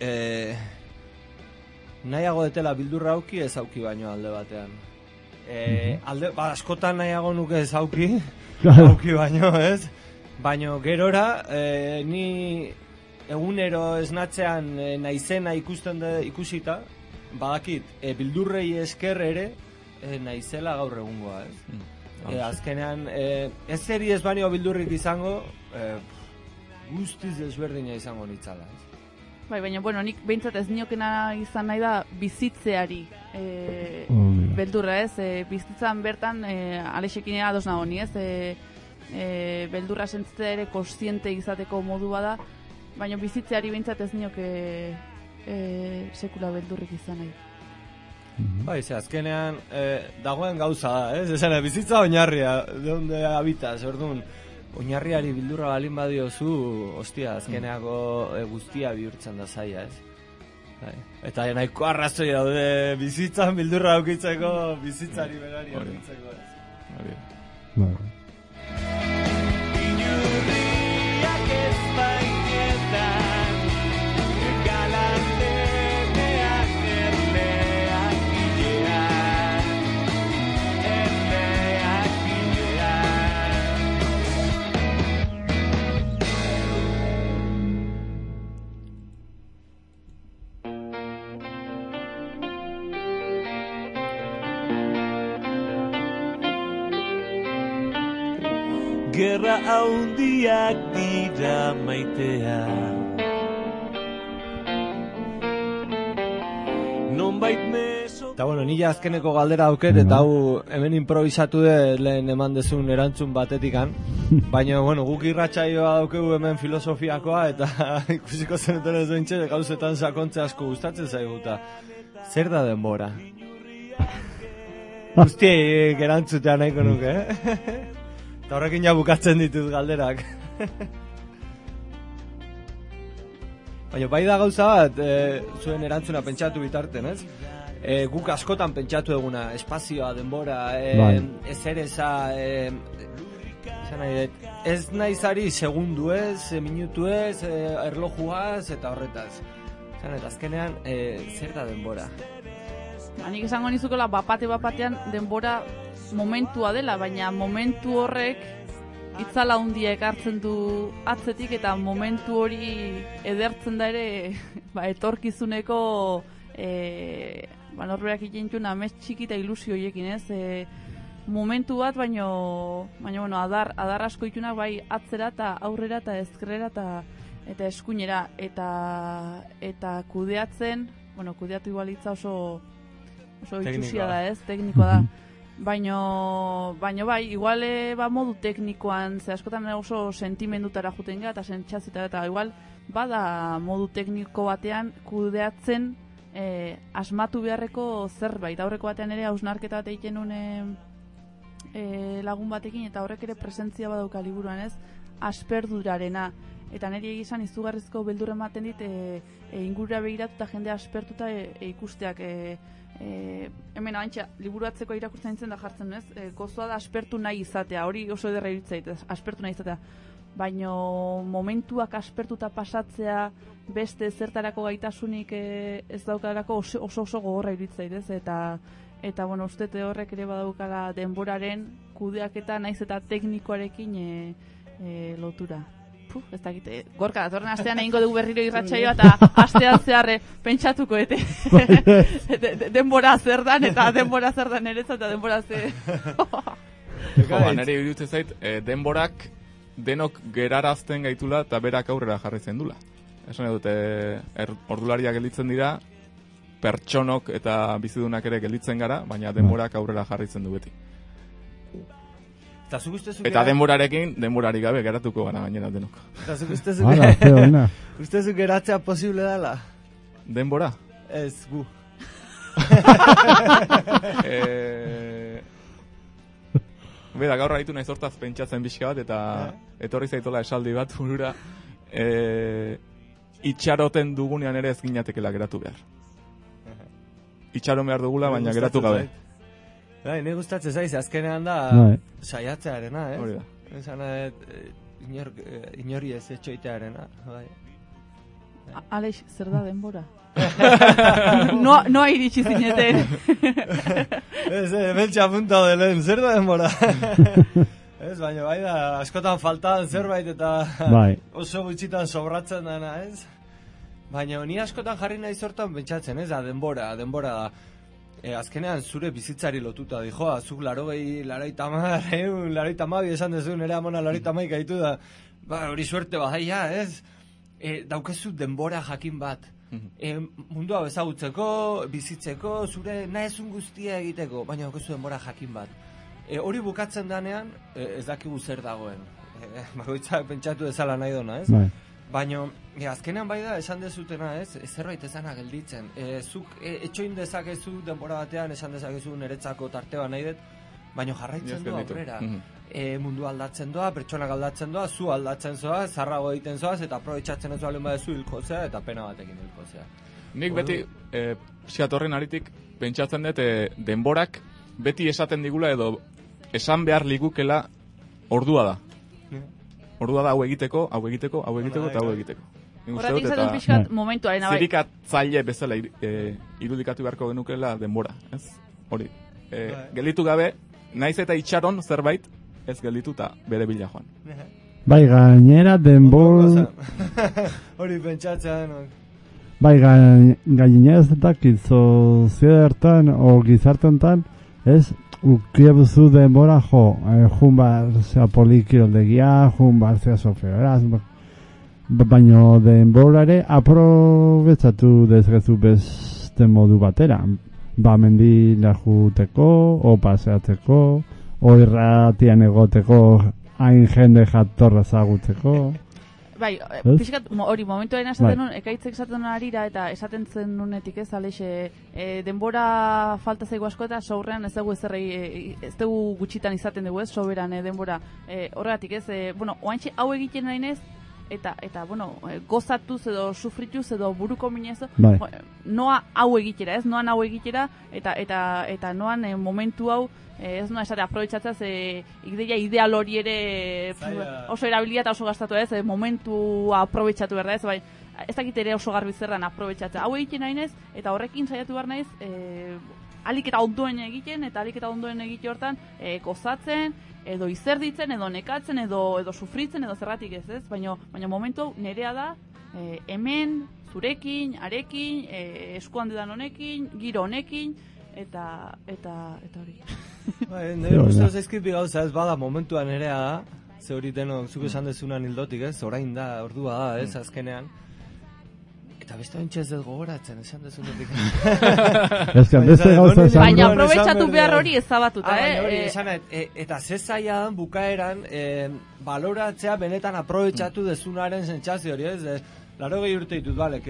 e, nahiago detela bildurra auki ez auki baino alde batean. E, alde, ba, askotan nahiago nuke ez auki, *laughs* auki baino, ez? Baino gerora, e, ni egunero esnatzean e, naizena ikusten de, ikusita, badakit, e, bildurrei esker ere, e, naizela gaur egungoa, ez? Mm. E, azkenean, e, ez zeri ez banio bildurrik izango, e, guztiz desberdina izango nitzala, ez? Bai, baina, bueno, nik behintzat ez niokena izan nahi da bizitzeari e, da. beldurra ez, e, bizitzan bertan e, alexekin ados nago ni ez, e, e, beldurra sentzitzea ere kostiente izateko modua da, baina bizitzeari behintzat ez nioke e, sekula beldurrik izan nahi. Bai, ze azkenean e, dagoen gauza da, ez? Esan, bizitza oinarria, de onde habitas, orduan, oinarriari bildurra balin badiozu, ostia, azkeneako e, guztia bihurtzen da zaila, ez? Bai. Eta nahiko arrazoi daude bizitzan bildurra aukitzeko, bizitzari berari aukitzeko, ez? Hori da. Gerra haundiak dira maitea Nonbait meso Eta bueno, nila azkeneko galdera auket, eta hau hemen improvisatu de lehen eman dezun erantzun batetikan. *laughs* Baina, bueno, guk irratsaioa daukegu hemen filosofiakoa, eta *laughs* ikusiko zenuten ez dointxe, gauzetan sakontze asko gustatzen zaiguta. Zer da denbora? *laughs* Guztiei erantzutea nahiko nuke, eh? Eta horrekin ja bukatzen ditut galderak. Baina bai da gauza bat, e, zuen erantzuna pentsatu bitarten, ez? E, guk askotan pentsatu eguna, espazioa, denbora, e, Bai. ez ere eza, e, nahi ez naizari segundu ez, minutu ez, e, erlojuaz eta horretaz. Esan eta azkenean, e, zer da denbora? Ba, nik esango nizukola bapate bapatean denbora momentua dela, baina momentu horrek itzala hundia ekartzen du atzetik eta momentu hori edertzen da ere *laughs* ba, etorkizuneko e, ba, norberak ikintun amez txiki eta ilusio horiekin ez? E, momentu bat baino, baino bueno, adar, adar asko itunak bai atzera eta aurrera eta ezkerrera eta eta eskuinera. Eta eta kudeatzen bueno, kudeatu igualitza oso oso itxusia da ez, teknikoa da. Baino, baino bai, igual eh, ba modu teknikoan, ze askotan oso sentimendutara juten gara eta sentsazitara eta igual bada modu tekniko batean kudeatzen eh, asmatu beharreko zerbait. Aurreko batean ere hausnarketa bat egiten nuen eh, eh, lagun batekin eta horrek ere presentzia badauka liburuan ez, asperdurarena. Eta niri egizan izugarrizko beldur ematen dit e, e, ingurura begiratu eta jende aspertuta e, e, ikusteak e, e, hemen haintxa, liburuatzeko irakurtzen nintzen da jartzen, ez? E, gozoa da aspertu nahi izatea, hori oso ederra iritzait, aspertu nahi izatea. Baino momentuak aspertuta pasatzea beste zertarako gaitasunik e, ez daukarako oso oso, oso gogorra iritzait, ez? Eta eta bueno, uste te horrek ere badaukala denboraren kudeaketa naiz eta teknikoarekin e, e, lotura. Puh, ez dakit, e, gorka, datorren astean egingo dugu berriro irratsaioa eta astean zeharre pentsatuko ete *laughs* de, de, denbora zer dan eta denbora zer dan eretzat eta denbora ze... *laughs* Ba, nire iruditzen zait, e, denborak denok gerarazten gaitula eta berak aurrera jarritzen dula. Esan dute, er, ordulariak gelditzen dira, pertsonok eta bizidunak ere gelditzen gara, baina denborak aurrera jarritzen du beti. Eta zuk ustezu Eta denborarekin, denborarik gabe geratuko gara gainera denok. Eta zuk ustezu Hala, ze ona. *laughs* Ustezu geratzea posible dela? Denbora? Ez, gu. *laughs* e... Bera, gaur haitu nahi sortaz pentsatzen pixka bat, eta etorri zaitola esaldi bat *laughs* burura, e... itxaroten dugunean ere ez ginatekela geratu behar. Itxaron behar dugula, baina geratu gabe. zait. Bai, nire gustatzen zaiz, azkenean da Bai. saiatzearena, ez? Hori da. Esan nahi, eh, inor, eh, inori ez etxoitearena, bai. A- Aleix, zer da denbora? *laughs* no, noa iritsi zineten. *laughs* Ez, eh, beltxa punta delen, zer da denbora? *laughs* ez, baina bai da, askotan faltan zerbait eta Bai. oso gutxitan sobratzen dana, ez? Baina ni askotan jarri nahi zortan pentsatzen, ez da, denbora, denbora da. E, azkenean zure bizitzari lotuta di, joa, zuk laro gehi, laroita mar, *laughs* eun, laroita mabi esan dezu, nire amona laroita maik gaitu da, ba, hori suerte badaia, ez? E, daukezu denbora jakin bat. E, mundua ezagutzeko, bizitzeko, zure nahezun guztia egiteko, baina daukezu denbora jakin bat. E, hori bukatzen danean, e, ez dakigu zer dagoen. E, *laughs* bakoitzak pentsatu ezala nahi dona, ez? Bai. Baina, e, azkenean bai da, esan dezutena, ez? Zerbait ez dana gelditzen. E, zuk e, etxoin dezakezu denbora batean, esan dezakezu niretzako tarte bat nahi dut, baina jarraitzen du aurrera. E, mundu aldatzen doa, pertsonak aldatzen doa, zu aldatzen zoaz, zarrago egiten zoaz, eta aprobetsatzen ez balen badezu hilko zea, eta pena batekin hilko zea. Nik beti, e, pixkat horren aritik, pentsatzen dut, e, denborak beti esaten digula edo esan behar ligukela ordua da. Ordua da hau egiteko, hau egiteko, hau egiteko eta hau egiteko. Horretik dut, zaten pixkat Bai. momentuaren, bai. zirikatzaile bezala ir, e, irudikatu beharko genukela denbora, ez? Hori. E, Bai. gelditu gabe, naiz eta itxaron zerbait, ez gelditu eta bere bila joan. *laughs* Bai, gainera denbor... *laughs* Hori pentsatzea denok. Bai, gain- gainera ez dakit, soziedertan, o gizarte honetan, ez, ukiebuzu denbora jo, eh, jun bar zea polikiroldegia, jun bar zea soferaz, ba, baino denbora ere aprobetsatu dezakezu beste modu batera. Ba, mendira juteko, o paseatzeko, o irratian egoteko, hain jende jatorra zagutzeko. Bai, eh, Ez? pixkat, hori, momentuaren Bai. esaten nun, ekaitzek esaten nun arira, eta esaten zen nunetik ez, alexe, e, denbora falta zaigu asko eta sourrean ez dugu ezerrei, e, ez dugu gutxitan izaten dugu ez, soberan e, denbora. E, horregatik ez, e, bueno, oantxe hau egiten nahi nez, eta, eta, bueno, gozatuz edo sufrituz edo buruko minez, Bai. noa hau egitera, ez, noan hau egitera, eta, eta, eta noan e, momentu hau, ez noa esate aprobetsatzea, ze ideia ideal hori ere e, Zaila. oso erabilia eta oso gastatu ez, momentua aprobetsatu behar da ez, bai, ez dakit ere oso garbi zerran aprobetsatzea. Hau egiten nahi naiz, eta horrekin saiatu behar naiz, e, alik eta ondoen egiten, eta alik eta ondoen egite hortan, e, gozatzen, edo izerditzen, edo nekatzen, edo edo sufritzen, edo zerratik ez, ez? Baina, baina momentu nerea da, e, hemen, zurekin, arekin, e, eskuandedan honekin, giro honekin, eta, eta, eta hori. Bai, nire ezkit bi gauza ez bada momentuan erea da, ze hori denok zuk esan dezunan hildotik ez, orain da, ordua da ez, azkenean. Eta beste bentsa ez dut gogoratzen, esan dezunetik. *laughs* Ez que beste gauza esan Baina aprobetsatu behar hori ezabatuta, Ah, eh? hori, E, esan e, eta ze zaila dan bukaeran e, baloratzea benetan aprobetsatu dezunaren sentsazio hori, ez? E, laro gehi urte ditut, bale,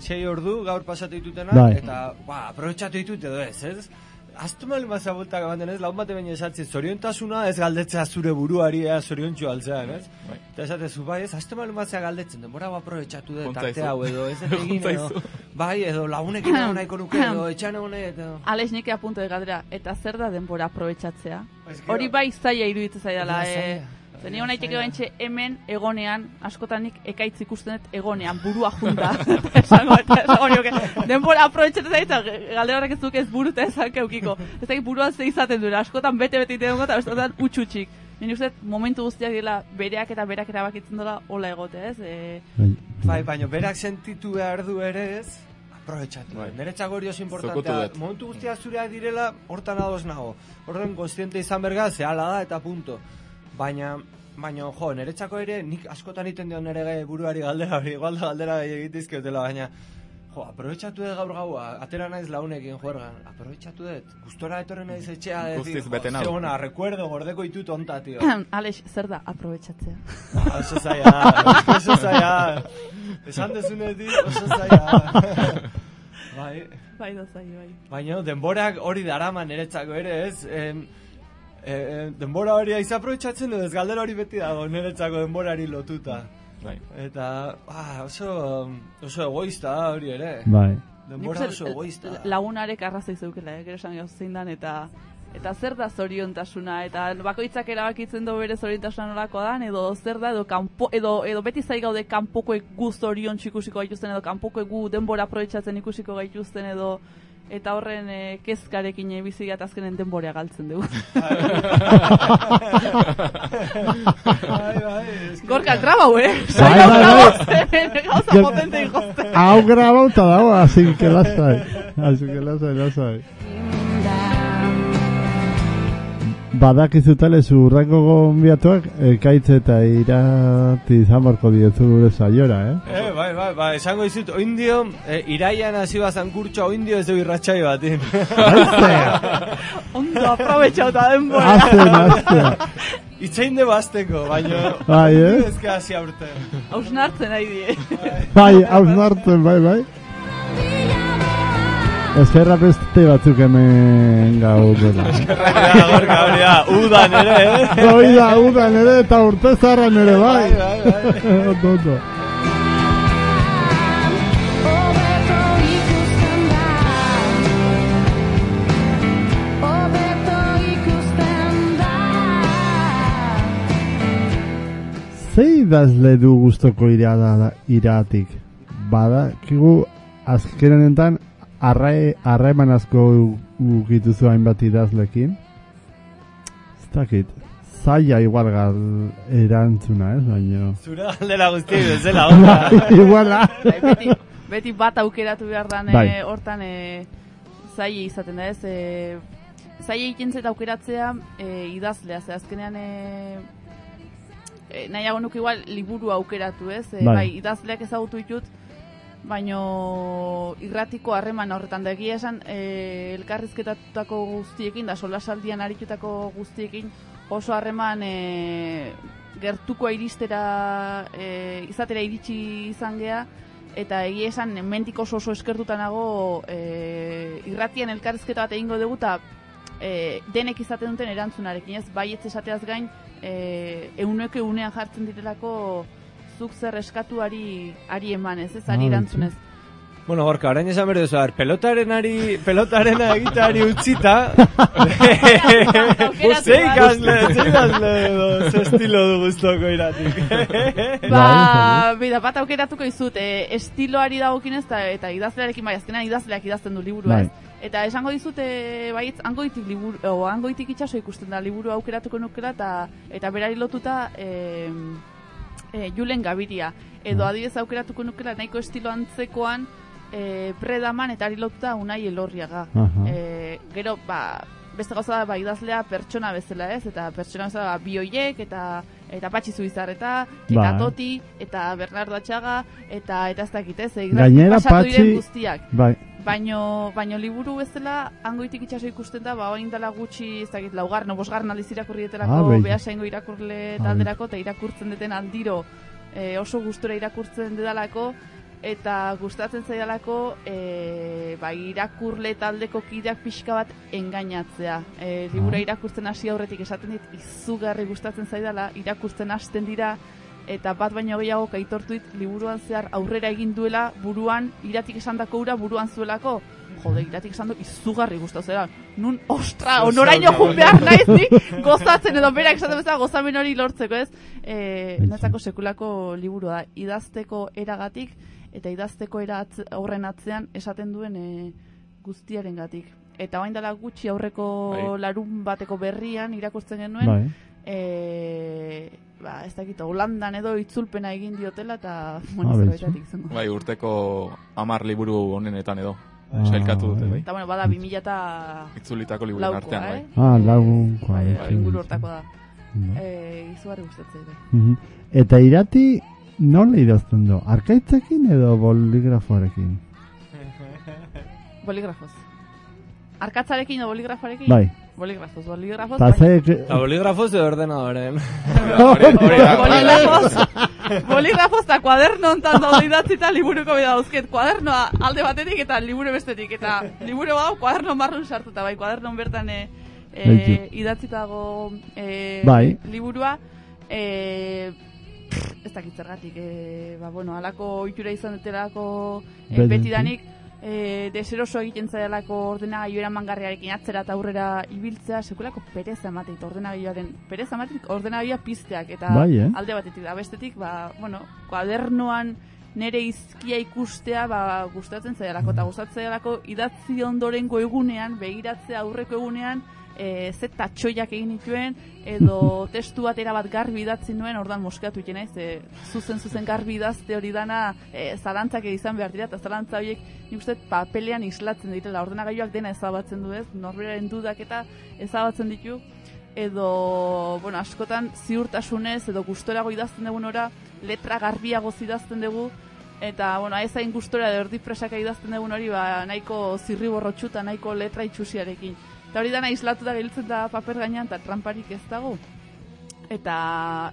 sei ordu gaur pasatu ditutena, Bai. eta ba, aprobetsatu ditut edo ez, ez? Aztu mali mazia bultak ematen ez, laun bate baina esatzi, zoriontasuna ez galdetzea zure buruari ea zoriontsu altzean, ez? Bai. Eta esatezu, bai, ez, aztu mali mazia galdetzen, denbora hau aprobetxatu dut, tarte hau edo, ez? Dut *laughs* egin edo, bai, edo lagunekin egon *laughs* nahiko nuke, edo etxan egon nahi, edo... Alex neke apunto de galdera, eta zer da denbora gero- Hori bai zaila iruditzen zaidala, Ja, eh? Zaila. Zen egon naiteke bentxe hemen egonean, askotanik ekaitz ikusten dut egonean, burua junta. esango, *laughs* eta esango nioke, denbora aprobetxatzen zait, eta galdera horrek ez duk ez buru eta ezak eukiko. Ez dakit burua ze izaten duen, askotan bete-bete iten dugu, eta askotan utxutxik. Nire uste, momentu guztiak dira bereak eta berak erabakitzen dela hola egote, ez? E, Bai, baina berak sentitu behar du ere ez, aprobetxatu. Bai. Niretzako hori oso importantea. Momentu guztiak zureak direla, hortan ados nago. Horren konstiente izan berga, zehala da eta punto. Baina, baina, jo, niretzako ere, nik askotan iten dio nire buruari galdera hori, igual da galdera gai egitizkiotela, baina, jo, aprobetxatu dut gaur gaua, atera naiz launekin juergan, aprobetxatu dut, gustora etorren naiz etxea, Guztiz bete nau. Zeona, recuerdo, gordeko itut onta, tio. *clears throat* Alex, zer da aprobetxatzea? Ah, oso zaila, oso zaila. Esan dezunetik, oso zaila. *laughs* bai, Bai da zai, bai. baina denborak hori darama niretzako ere ez. Em, e, denbora hori aiz aprobetxatzen edo ez galdera hori beti dago niretzako denborari lotuta. Bai. Eta ah, oso, oso egoista hori ere. Bai. Denbora oso egoista. Lagunarek arrazoi zeukela, eh? gero esan gauz zein dan, eta eta zer da zoriontasuna, eta bakoitzak erabakitzen du bere zoriontasuna nolakoa dan, edo zer da, edo, kanpo, edo, edo beti zai gaude kanpokoek gu zorion ikusiko gaituzten, edo kanpokoek gu denbora aprobetxatzen ikusiko gaituzten, edo eta horren e, kezkarekin e, bizi eta azkenen denborea galtzen dugu. Gorka, trabau, eh? Bai, bai, bai. Gauza potente. Hau grabauta dago, así que lasai. Así que lasai, lasai. Badakizutale zurrango gonbiatuak ekaitz eta irati izan barko diezu gure saiora, eh? Eh, bai, bai, bai, esango dizut, oindio, eh, iraian hasi bazan kurtsoa, oindio ez du irratxai batin. *laughs* Ondo, aprobetxauta denbora. Azten, azten. Itzein de basteko, baina... Bai, eh? Ez que hasi aurten. Hausnartzen nahi die. Bai, hausnartzen, bai, bai. Ezkerra beste batzuk hemen gorka, *laughs* hori da, udan ere, eh? Hoi da, udan ere eta urte zarran ere, bai. Bai, bai, bai. *laughs* Ondo, ondo. Hobeto ikusten da Hobeto ikusten da Ze idazle du gustoko irada, iratik? Badakigu azkenenetan arrae, arraiman asko ukituzu hainbat idazlekin. Ez dakit. Zaila igual gal erantzuna, ez? Baina... Zure galdera guztiak bezala, *laughs* onda. Iguala. Bai, beti, beti bat aukeratu behar dan Bai. eh, hortan e, zaila izaten da ez e, zaila egiten zait aukeratzea e, idazlea, ze azkenean e, e, nahiago nuke igual liburu aukeratu ez e, Bai. bai. idazleak ezagutu ditut baino irratiko harreman horretan da. Egia esan e, elkarrizketatutako guztiekin da solasaldian aritutako guztiekin oso harreman e, gertukoa iristera e, izatera iritsi izan gea. Eta egia esan mentik oso oso eskertuta nago e, irratian elkarrizketa bat egingo dugu eta e, denek izaten duten erantzunarekin ez? Baietz esateaz gain e, euneko eunean jartzen direlako zuk zer eskatuari ari eman ez ez ari Ah, erantzunez Bueno, Gorka, orain esan behar duzu, pelotaren ari, pelotarena egiteari utzita, Aukeratu ze behar. ikasle, ze estilo du guztoko iratik. Ba, bida, bat aukeratuko izut, e, estiloari dagokinez eta, eta idazlearekin bai, azkenean idazleak idazten du liburua, Bai. ez? Eta esango dizut, e, baietz, angoitik liburu, o, angoitik itxaso ikusten da liburu aukeratuko nukela, eta, eta berari lotuta, e, e, Julen Gabiria. Edo adibidez aukeratuko nukela nahiko estilo antzekoan, e, predaman eta ari lotuta unai elorriaga. Aha. E, gero, ba, beste gauza da, ba, idazlea pertsona bezala ez, eta pertsona bezala ba, bioiek, eta eta patxi zuizarreta, eta Bai. toti, eta Bernardo Atxaga, eta eta ez dakit ez, e, Gainera, Patxi- guztiak. Bai, Baino, baino liburu bezala, hangoitik itxaso ikusten da, ba, oain dela gutxi, ez dakit, laugarren, no, bosgarren aldiz irakurri Ah, bai. behasaingo irakurle Ah, talderako, eta irakurtzen deten aldiro, e, oso gustura irakurtzen dedalako, eta gustatzen zaidalako e, ba, irakurle taldeko kideak pixka bat engainatzea. E, libura irakurtzen hasi aurretik esaten dit izugarri gustatzen zaidala, irakurtzen hasten dira eta bat baino gehiago aitortu dit liburuan zehar aurrera egin duela buruan iratik esandako ura buruan zuelako. Jode, iratik esan du izugarri gustatu zera. Nun, ostra, onoraino jun behar naiz ni gozatzen edo berak esaten bezala gozamen hori lortzeko, ez? E, netzako sekulako liburua da. Idazteko eragatik eta idazteko era atz, horren atzean esaten duen e, guztiaren gatik. Eta orain dela gutxi aurreko Bai. larun bateko berrian irakurtzen genuen, Bai. e, ba, ez dakit, Holandan edo itzulpena egin diotela eta, bueno, Ah, zerbaitatik izango. Bai, urteko hamar liburu honenetan edo. Ah, Sailkatu dute, bai. Eta, bueno, bada, 2000 eta Itzulitako liburuen laukoa, artean, bai. eh? Ah, lagunkoa. Bai, bai, inguru hortako da. Bai. E, izugarri gustatzen ere. Mhm. Eta irati nola idazten du? Arkaitzekin edo boligrafoarekin? Boligrafoz. Arkatzarekin edo boligrafoarekin? Bai. Boligrafoz, boligrafoz. Ta baina- ze... Eta boligrafoz edo ordenadoren. *laughs* Da. Boligrafoz, boligrafoz eta kuaderno ontan daude idatzita liburuko bida dauzket. Kuadernoa alde batetik eta liburu bestetik. Eta liburu hau kuaderno marrun sartuta, bai, kuaderno bertan e, e, idatzita dago e, Bai. liburua. E, ez dakit zergatik, e, ba, bueno, alako ohitura izan dutelako e, Beti. betidanik, e, deseroso egiten zailako ordenagailu eramangarriarekin atzera eta aurrera ibiltzea, sekulako pereza emateik ordenagailuaren, pereza emateik ordenagailua pizteak, eta Bai, eh? alde batetik da, bestetik, ba, bueno, kuadernoan nere izkia ikustea ba, gustatzen zaidalako, eta gustatzen zaidalako idatzi ondorengo egunean, begiratzea aurreko egunean, e, ze tatxoiak egin dituen, edo testu bat erabat garbi idatzi nuen, ordan moskatu egiten naiz, e, zuzen zuzen garbi idazte hori dana, e, zalantzak izan behar dira, eta zalantza horiek nik uste papelean islatzen direla, ordenagailuak dena ezabatzen du ez, norberaren dudak eta ezabatzen ditu, edo, bueno, askotan ziurtasunez edo gustorago idazten dugun ora, letra garbiago idazten dugu, eta, bueno, ez hain gustora erdi presaka idazten dugun hori, ba, nahiko zirri borrotxuta, nahiko letra itxusiarekin. Eta hori dana islatuta gelditzen da paper gainean, eta tramparik ez dago. Eta,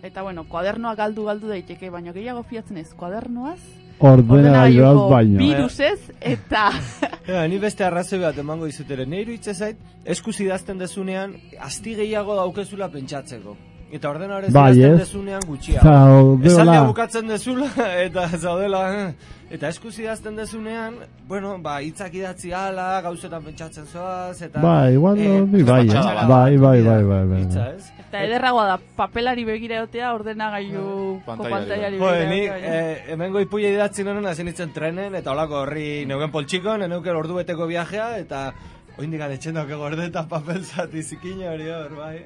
eta bueno, kuadernoa galdu galdu daiteke, baina gehiago fiatzen ez, kuadernoaz, Ordenagailuaz ordenagailuko baino. virusez, eta *laughs* Ja, ni beste arrazoi bat emango dizutere. Neiru hitze zait, eskuz idazten dezunean, asti gehiago daukezula pentsatzeko. Eta ordenadorez Bai, idazten ez? dezunean gutxia. Esaldia bukatzen dezula, *laughs* eta zaudela, eh. eta eskuz idazten dezunean, bueno, ba, hitzak idatzi ala, gauzetan pentsatzen zoaz, eta... Bai, igual hori bai, eh? bat, Bai, bai, bida, bai, bai, bai. hitza, ez? Eta ederragoa da, papelari begira egotea ordenagailu Pantailari pantailari Jo, begira baina- eh, hemengo ipuia idatzi noren hasi nintzen trenen, eta holako horri neuken poltxikon, neuken ordu beteko viajea, eta oindik etxen dauke gorde eta papel zati zikina hori hor, bai.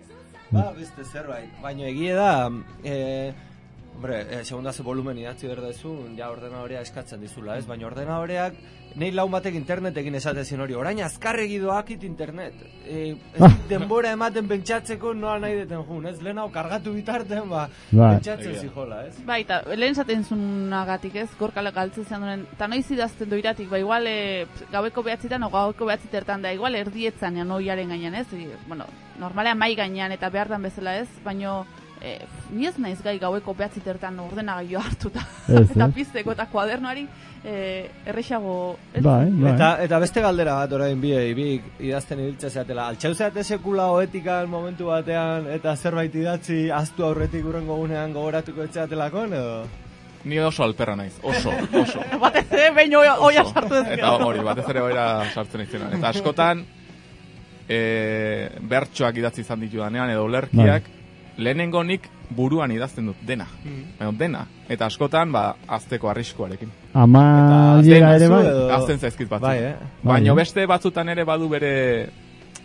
Ba, beste zerbait. Baina egie da, eh, hombre, eh, segunda ze volumen idatzi berdezu, ja ordenadorea eskatzen dizula, ez? Baina ordenadoreak, nei lau batek internetekin esatezin hori, orain azkarregi doakit internet. Eh, ez *laughs* denbora ematen pentsatzeko noa nahi deten jun, ez? Lehen hau kargatu bitartean, ba, Bai. pentsatzen zijola, ez? Bai, eta lehen zaten zunagatik ez, gorkale galtzen zian duen, eta noiz idazten du iratik, ba igual e, gaueko behatzitan, o gaueko behatzitertan da, igual erdietzan ean oiaren gainean ez, e, bueno, normalean mai gainean eta behar dan bezala ez, baino e, ni ez naiz gai gaueko behatzitertan ordenagailu hartuta, Ez, *laughs* eta eh? pizteko eta kuadernoari e, errexago, ez? Bai, bai. Eta, eta beste galdera bat orain biei, bi idazten ibiltze zeatela. Altxau zeate sekula oetikan momentu batean eta zerbait idatzi aztu aurretik urrengo gunean gogoratuko etxeatelakon edo? Ni oso alperra naiz, oso, oso. *laughs* Batez ere, behin oia, oia sartu ez Eta hori, batez ere oira sartzen izena. Eta askotan, e, bertsoak idatzi izan ditudanean, edo lerkiak, lehenengo nik buruan idazten dut, dena. Baina, dena. Eta askotan, ba, azteko arriskuarekin. Ama Eta llega ere bai. Azten zaizkit batzu. Bai, eh? Baina Bai, beste batzutan ere badu bere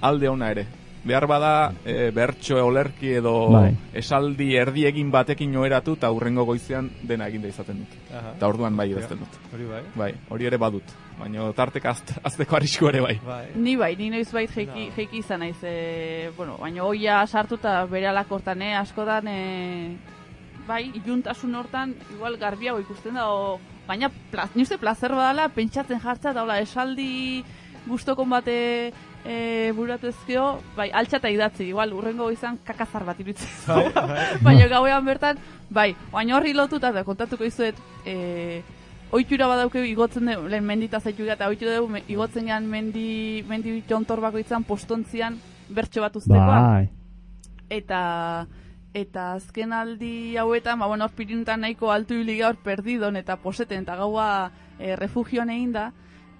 alde ona ere. Behar bada e, bertso olerki edo Bai. esaldi erdi egin batekin oheratu eta hurrengo goizean dena eginda izaten dut. Eta orduan bai idazten dut. Hori bai. Bai, hori ere badut. Baina tarteka azte, azteko arrisku ere bai. Bai. Ni bai, ni noiz bait jeiki, jeiki izan naiz, e, bueno, baina oia sartuta bere alakortan, eh, askotan, e, bai, iluntasun hortan, igual garbiago ikusten da, o, baina, plaz, ni uste plazer badala, pentsatzen jartza, da, hola, esaldi guztokon bate e, buratu ezkio, bai, altxa eta idatzi, igual, urrengo izan kakazar bat iruditzen. Bai, bai. *laughs* baina gauean bertan, bai, baina horri lotuta, eta kontatuko izuet, e, ohitura badauke igotzen du, lehen mendita zaitu eta ohitura dugu me- igotzen gean mendi, mendi jontor bakoitzan postontzian bertso bat uztekoa. Bai. Eta eta azken aldi hauetan, ba, bueno, hor Pirinetan nahiko altu ibili gaur perdidon eta poseten eta gaua e, refugioan egin da,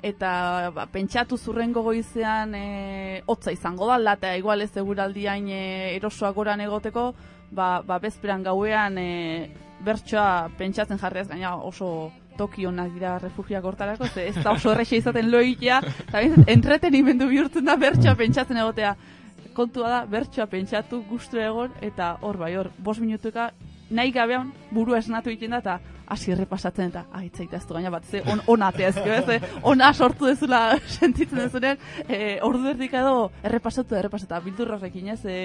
eta ba, pentsatu zurrengo goizean e, hotza izango da, eta igual ez eguraldiain e, erosoak goran egoteko, ba, ba bezperan gauean e, bertsoa pentsatzen jarriaz gaina oso toki onak dira refugiak hortarako, ze ez da oso errexe izaten loitea, eta entretenimendu bihurtzen da bertsoa pentsatzen egotea. Kontua da, bertsoa pentsatu, gustu egon, eta hor bai, hor, bos minutuka, nahi gabean, burua esnatu egiten da, eta hasi errepasatzen eta aitzaita ez du gaina bat, ze on, ona ateazko, ez, eh? ona sortu dezula *laughs* sentitzen dezunen, e, ordu erdik edo errepasatu, errepasatu, bildurrorekin, ez, e,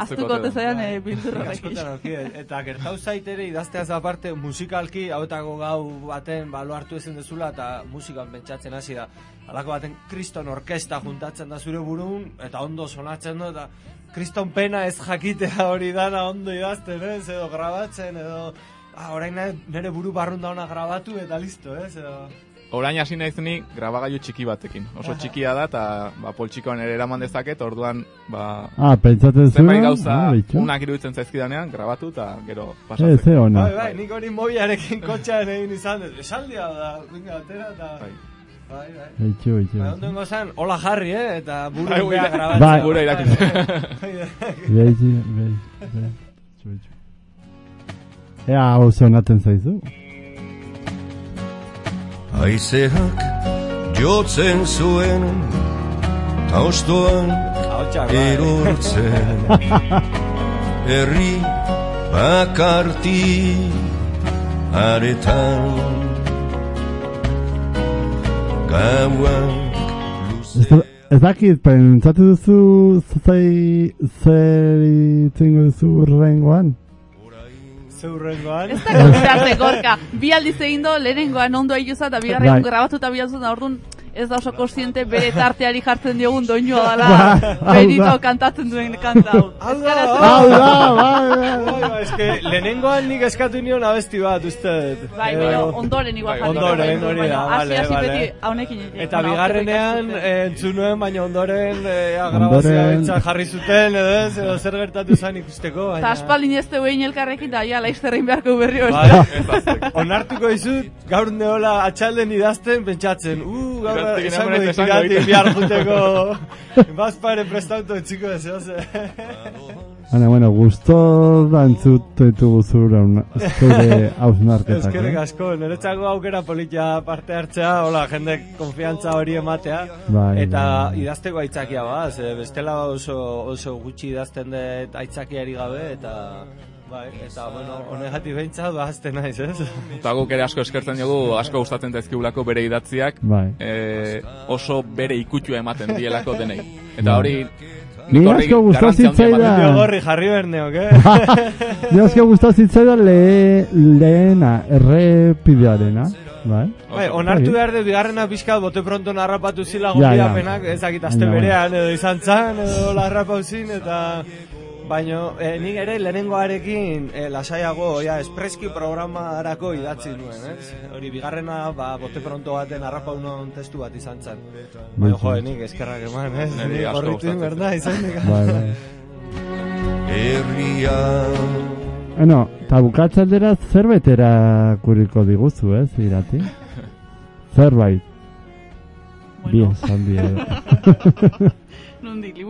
aztuko da. Bai. e, bildurrorekin. Eta gertau zaitere idazteaz aparte musikalki hauetako gau baten balo hartu ezin dezula eta musikan pentsatzen hasi da. Halako baten kriston orkesta juntatzen da zure burun eta ondo sonatzen du eta kriston pena ez jakitea hori dana ondo idazten ez edo grabatzen edo ah, orain nire buru barrunda ona grabatu eta listo ez edo Orain hasi naiz ni grabagailu txiki batekin. Oso txikia da eta ba poltsikoan ere eraman dezaket, orduan ba Ah, pentsatzen zuen. zenbait gauza ah, unak iruditzen zaizkidanean grabatu eta gero Ez, pasatzeko. ze ona. bai, bai, nik hori mobiarekin kotxean egin izan dut esaldia da, venga, atera eta Bai. Bai, bai. Bai, ondoengo zan, hola jarri, eh? Eta buru Bai, bai. grabatzen. Bai. Gure irakurtzen. Bitxo, bitxo, bitxo, bitxo. Ea, hau zonaten zaizu. Aizeak jotzen zuen Ahotsak, bai. erortzen *laughs* Herri bakarti aretan Gauak Ez, da- ez dakit, pentsatu duzu zei, zer itzingo duzu rengoan? Zeurrengoan. Ez da kontzerte gorka. Bi aldiz egin do, lehenengoan ondo egiuza eta bigarren Bai. grabatu eta bialzu da orduan ez da oso kontziente bere tarteari jartzen diogun doinua *laughs* Ba, dela benito da. kantatzen duen kanta hau. Hau da. Hau da, *laughs* bai, bai. Bai, bai, eske, lehenengoan nik eskatu nion abesti bat, uste dut. Bai, baina ondoren igual jarriko ondoren, hori da, haunekin egin. Eta Bueno, bigarrenean eh, entzun nuen, baina ondoren eh, grabazioa jarri zuten, edo ez, edo zer gertatu zen ikusteko, Eta baina... aspaldin ez dugu egin elkarrekin, da ja, laizterrein beharko berri hori. *laughs* onartuko dizut, gaur neola atxalden idazten pentsatzen, uh, gaur Esango enamoret dit esango dit. bihar juteko, bazpare prestauto txiko ez, oze. Baina, bueno, gusto da entzutu ditugu zure, una- zure hausnarketak, eh? asko, niretzako aukera politia parte hartzea, hola, jende konfiantza hori ematea, Bai, eta bai, bai. idazteko aitzakia ba, ze bestela oso, oso gutxi idazten dut aitzakiari gabe, eta bai, eta bueno, honegatik behintzat bahazten naiz, ez? *laughs* Eta guk ere asko eskertzen dugu, asko gustatzen zaizkigulako bere idatziak, Bai. e, oso bere ikutua ematen dielako denei. Eta Bai. hori, Ni asko ematen zitzaidan. Dio gorri jarri berneok, eh? *laughs* Ni asko gustatu zitzaidan le, lehena, errepidearena, bai? Bai, onartu behar de bigarrena pixka bote pronto narrapatu zila Ja, ja. gonbidapenak, ez dakit aste berean edo izan zan, edo larrapau zin, eta... Baina, eh, nik ere lehenengoarekin eh, lasaiago, ja, espreski programarako idatzi nuen, ez? Hori, bigarrena, ba, bote pronto baten harrapau non testu bat izan zen. Baina, jo, nik eskerrak eman, ez? Niri Ni asko gorritu gustatzen berda, izan nik. Bai, bai. herria Bueno, eta bukatzaldera zerbait erakurriko diguzu, ez, irati? *laughs* Zerbait, Bueno, edo. nundi, *laughs*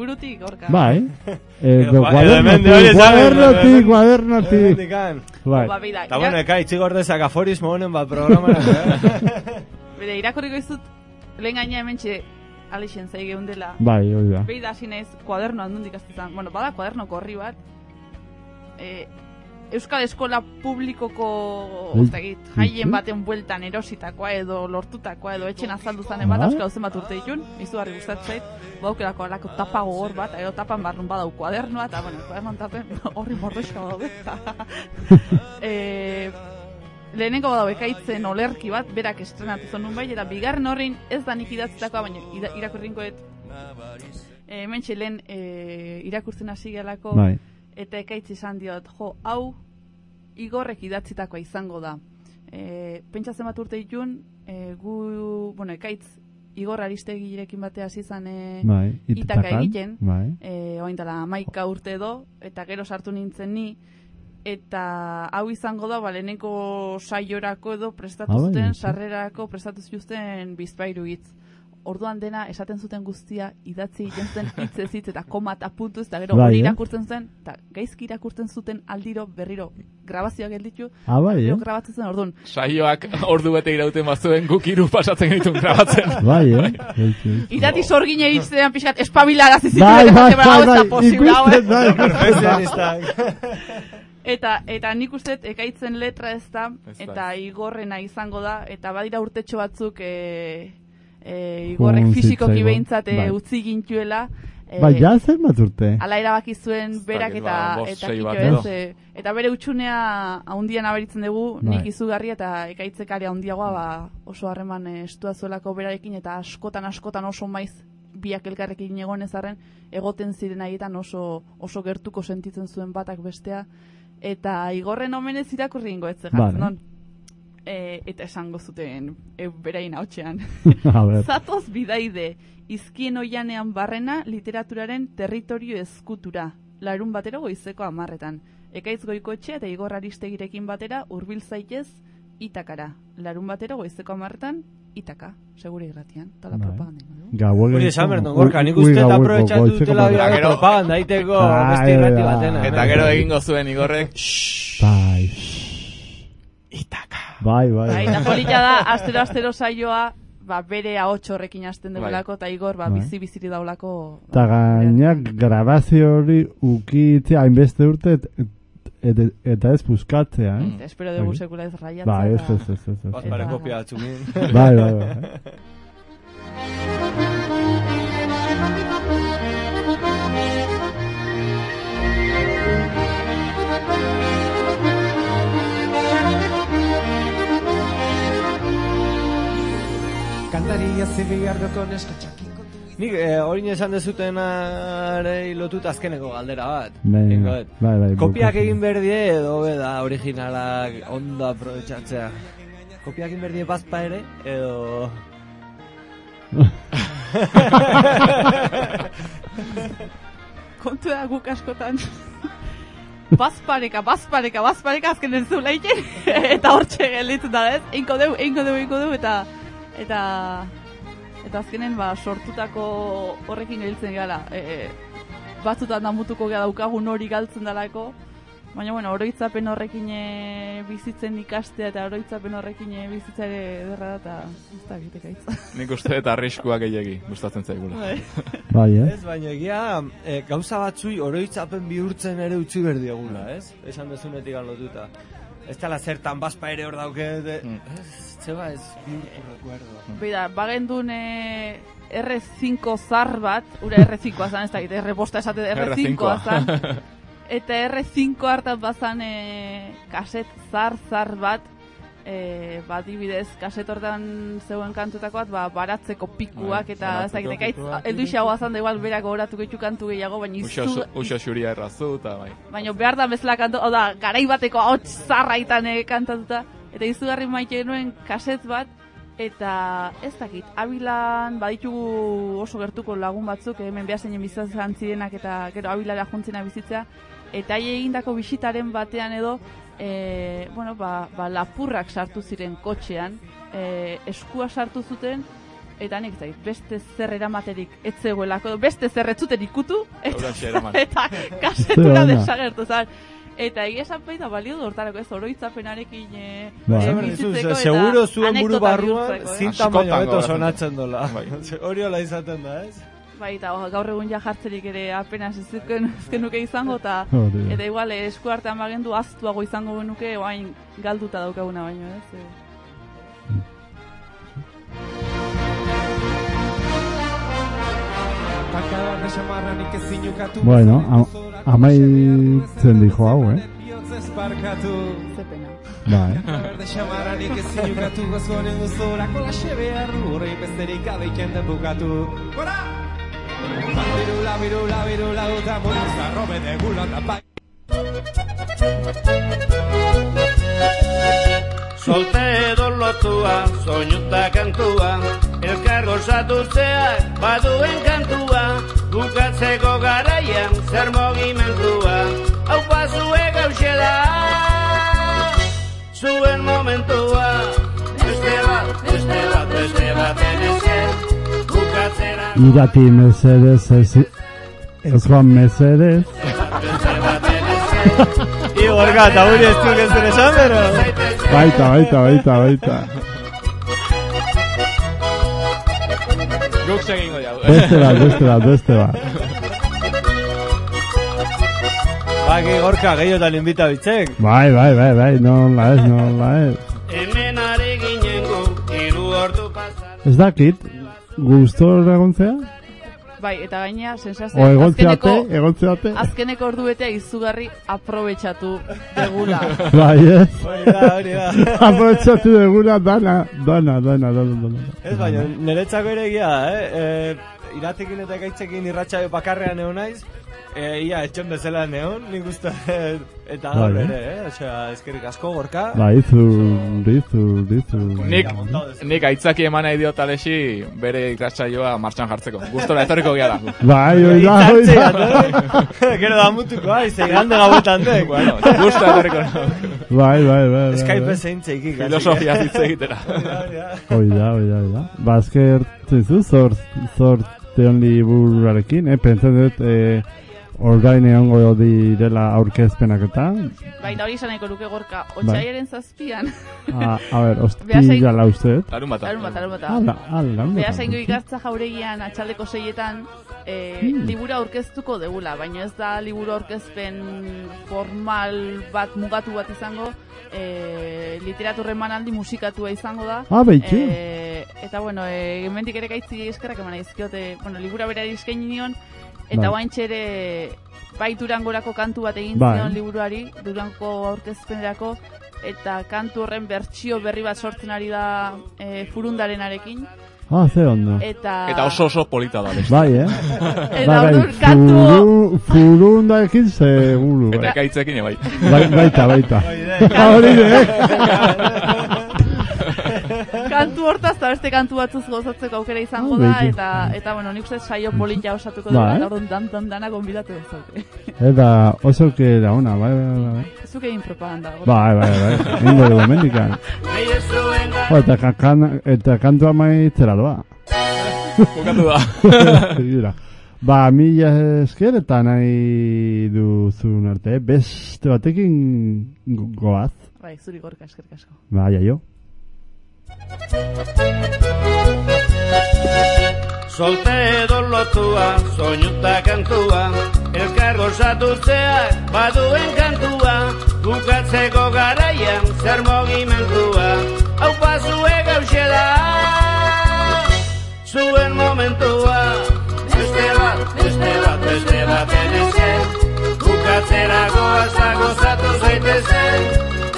liburutik, gorka. Bai, *laughs* Edo, bai, edo hemen de guadernotik, esan, guadernotik, guadernotik. Hemendikan. Bai, Ba, beida, Eta bueno, eka, itxigordezak aforismo honen bat programara, eh? *laughs* Bede, irakurriko izut, lehen gaina hemen txe, alixen zai geundela. bai, hori da. Beida hasi naiz kuadernoan nondik aztetan. Bueno, bada kuadernoko horri bat. E, Euskal Eskola Publikoko Ui, oztegit, jaien baten bueltan erositakoa edo lortutakoa edo etxen azaldu zanen bat, euskal zen bat urte ditun, izugarri gustatzen baukelako alako tapa gogor bat, edo tapan barrun badau kuadernoa, eta bueno, kuadernoan tapen *laughs* horri mordoxka daude. e, *laughs* lehenengo badau ekaitzen olerki bat, berak estrenatu zen bai, eta bigarren horrein ez da nik idatzitakoa, baina ira- irakurrinkoet e, hemen lehen e, irakurtzen hasi gelako, Bai, eta ekaitz izan diot, jo, hau igorrek idatzitakoa izango da. e, pentsa zenbat urte ditun, e, gu, bueno, ekaitz, Igor Aristegirekin batea hasi izan e, Bai, itaka egiten, bai. e, oain dela maika urte edo, eta gero sartu nintzen ni, eta hau izango da, ba, lehenengo saiorako edo prestatu Ah, bai, zuten, sarrerako prestatu zituzten bizpairu hitz. Orduan dena esaten zuten guztia idatzi egiten zen *laughs* hitz ez hitz eta koma eta puntuz eta gero Bai, hori eh? irakurtzen zen eta gaizki irakurtzen zuten aldiro berriro grabazioak gelditu Ah, bai, eh? grabatzen zen orduan Saioak ordu bete irauten bazuen guk hiru pasatzen genitun grabatzen. *laughs* Bai, eh? Irati sorgine hitzean pixkat espabilarazi Bai, zituen bai, bai, bai, ez bai, *laughs* ikusten, bai. Profesionistak. Eta eta nik uste ekaitzen letra ez da Ez da. eta igorrena izango da eta badira urtetxo batzuk e, e, igorrek Un fisikoki behintzat e, bai. utzi gintuela e, Bai, ja zer bat urte? Ala erabaki zuen berak eta ba, eta ez, e, eta bere utxunea haundian aberitzen dugu, Bai. nik izugarri eta ekaitzekari handiagoa ba, oso harreman estua zuelako berarekin eta askotan askotan oso maiz biak elkarrekin egon ezarren egoten ziren haietan oso oso gertuko sentitzen zuen batak bestea eta igorren omenez irakurri ingo ez Vale. non? E, eta esango zuten e, berain hautsean *laughs* Zatoz bidaide, izkien oianean barrena literaturaren territorio ezkutura, larun batero goizeko amarretan. Ekaitz goikoetxe eta igor aristegirekin batera hurbil zaitez itakara. Larun batero goizeko amarretan itaka, segure irratian, eta la Bai. propaganda. gaueko... Hori esan Ui, gorka, nik uste eta aprobetsatu dutela bera propaganda daiteko Bai, beste irrati batena. bai. Eta gero egingo zuen Igorrek, Bai, itaka. Bai, bai. Bai, eta polita da, astero astero saioa, ba, bere ahotx horrekin hasten Bai. dugulako, eta igor, ba, Bai. bizi biziri daulako. Eta gainak grabazio hori ukitzea hainbeste urte et, et, et, eta ez buskatzea, eh? Mm. Espero dugu Bai. sekula ez raiatzea. Ba, ez, eta- ez, ez, ez, ez. Bazpare Eta- kopia atzumin. Bai, bai, bai. *laughs* Kantaria zibiardoko neska txakin kontu Nik eh, hori esan dezutenarei lotut azkeneko galdera bat. Bai, bai, bai, bai, Kopiak egin berdie edo da originalak ondo aprobetxatzea. Kopiak egin berdie bazpa ere edo... *laughs* kontu da guk askotan. *laughs* Bazpareka, bazpareka, bazpareka azken ez du leiken *laughs* eta hortxe gelditzen da ez? Einko deu, einko deu, einko deu eta eta eta azkenen ba sortutako horrekin gelditzen gara e, e, batzutan damutuko gara daukagun hori galtzen dalako baina bueno, oroitzapen horrekin e, bizitzen ikastea eta oroitzapen horrekin e, bizitza ere ederra da eta ez da egiteka *laughs* Nik uste eta arriskuak gehiagi gustatzen zaigula. *laughs* Bai, eh? Ez, baina egia e, gauza batzui oroitzapen bihurtzen ere utzi berdiagula, ez? Esan dezunetik lotuta. Ez tala zertan bazpa ere hor dauke, de, Mm. ez, zeba ez bihurtu recuerdo. Beida, bagendun e, R5 zar bat, ura R5 zan, ez dakit, R-bosta esate R5 zan, *laughs* eta R5 hartan bazan e, kaset zar zar bat, e, ba, dibidez, kaset hortan zeuen kantutakoat, ba, baratzeko pikuak, Bai, eta ez dakit, baratzeko ekaitz, eldu zan, da igual berak horatuko ditu kantu gehiago, baina izu, uxo xuria errazu, eta bai. baina behar da bezala kantu, oda, garai bateko ahots zarraitan e, kantatuta, eta izugarri maite genuen kaset bat, eta ez dakit, abilan baditugu oso gertuko lagun batzuk, hemen behar zeinen bizitzen zirenak eta gero abilara juntzena bizitzea, eta hai egindako bisitaren batean edo, e, bueno, ba, ba, lapurrak sartu ziren kotxean, e, eskua sartu zuten, eta nik zait, beste zer eramaterik ez zegoelako, beste zer ez zuten ikutu, eta, *laughs* eta kasetura desagertu zan. Eta egia esan baita balio du hortarako ez oroitzapenarekin e, Bai. e, bizitzeko eta seguro zuen buru barruan eh? zinta baino Askotan beto sonatzen dola. Bai. Hori hola izaten da, ez? Bai, gaur egun ja jartzerik ere apenas ez zuken izango, eta *laughs* eta igual eh, esku artean bagendu aztuago izango genuke, oain galduta daukaguna baino, ez? E, Bueno, am- amaitzen dijo hau, eh? Bihotzez barkatu ze pena. Bai. *laughs* Bakar de xamarranik ezin ukatu Gozonen guztorako laxe behar du Horrein besterik bukatu Gora! Birula, birula, birula Uta mundu zarrobe degula da bai Solte edo lotua, soinuta kantua Elkar gozatutzeak baduen kantua Bukatzeko garaian zer mogimentua Hau pasue gauxe da Zuen momentua Beste bat, beste bat, beste bat enezen Bukatzera Irati mesedez ez, ez joan mesedez. Igorka, *laughs* eta huri ez duk ez ere esan, pero... Baita, baita, baita, baita. Guk segingo jau. Beste bat, beste bat, beste bat. Baki gorka, gehiotan inbita bitzek. Bai, bai, bai, bai, nola ez, nola ez. Hemen ginen gu, iru ordu pasan Ez dakit, gustor egontzea? Bai, eta gaina, sensazio... O egontzeate, egontzeate? Azkeneko ordu betea izugarri aprobetxatu degula. *laughs* Bai, ez? Hori da, hori da. *laughs* Aprobetxatu deguna dana, dana, dana, dana, dana. Ez baina, niretzako ere egia da, eh? E, iratekin eta gaitzekin irratxa bakarrean egon naiz, e, ia, etxon bezala neon, nik uste, eta gaur Bai, eh? ere, eh? Osea, eskerrik asko gorka. Bai, zur, izur, izur. Nik, nik aitzaki eman nahi diot Alexi bere ikratsaioa martxan jartzeko. Gustora etorriko gea da. Bai, oi da, oi da. Gero da mutuko, ai, zeigande gabotan dek. Bueno, gusta etorriko. Bai, bai, bai. bai, Skype bai. zein txeikik. Filosofia hitz egitera. *laughs* Hoi da, hoi da, hoi da. Ba, azker, zizu, zor, zor teon liburarekin, eh? Pentsen dut, eh, orgain egongo direla aurkezpenak eta, Bai, da hori esan nahiko luke gorka, otxaiaren zazpian. a, a *laughs* ber, Behasain- hostia la uste. Larun bata. Larun bata, larun bata. Ala, ala. Beha ikatza jauregian atxaldeko seietan, e, Hmm. libura aurkeztuko degula, baina ez da liburu aurkezpen formal bat mugatu bat izango, e, literaturren manaldi musikatua izango da. Ah, beitxu. E, eta bueno, e, hemendik ere gaitzi eskerrak eman izkiote, bueno, libura berari eskaini nion, eta Bai. bai. ere bai Durangorako kantu bat egin Bai. zion liburuari, Durango aurkezpenerako, eta kantu horren bertsio berri bat sortzen ari da e, furundarenarekin. Ah, ze ondo. Eta, Eta oso oso polita da. Alexi. Bai, eh? Eta orduan kantu- furu, furundarekin seguru. Eta Bai, ekaitzekin bai. Bai, baita, baita. Hori de, *laughs* kantu hortaz eta beste kantu batzuz gozatzeko aukera izango Ah, da beti. eta eta bueno, nik uste saio polita osatuko Bai. dela eta orduan dan dan dana gonbidatu dezaute. Eta oso que da ona, bai, bai, bai. Zuk egin propaganda. Bai, bai, bai. Ingo dugu mendikan. Jo, eta, kakan, eta kantua maitzera doa. Bukatu da. *laughs* Ba, mila esker eta nahi duzun arte, eh? beste batekin go- goaz. Bai, zuri gorka eskerrik asko. Ba, jaio. Solte edo lotua, soinuta kantua Elkar gozatutzeak baduen kantua. Bukatzeko garaian zer mogimentua Hau pasue gauxe da. Zuen momentua Beste bat, beste bat, beste bat enezen Bukatzera goaza gozatu zaitezen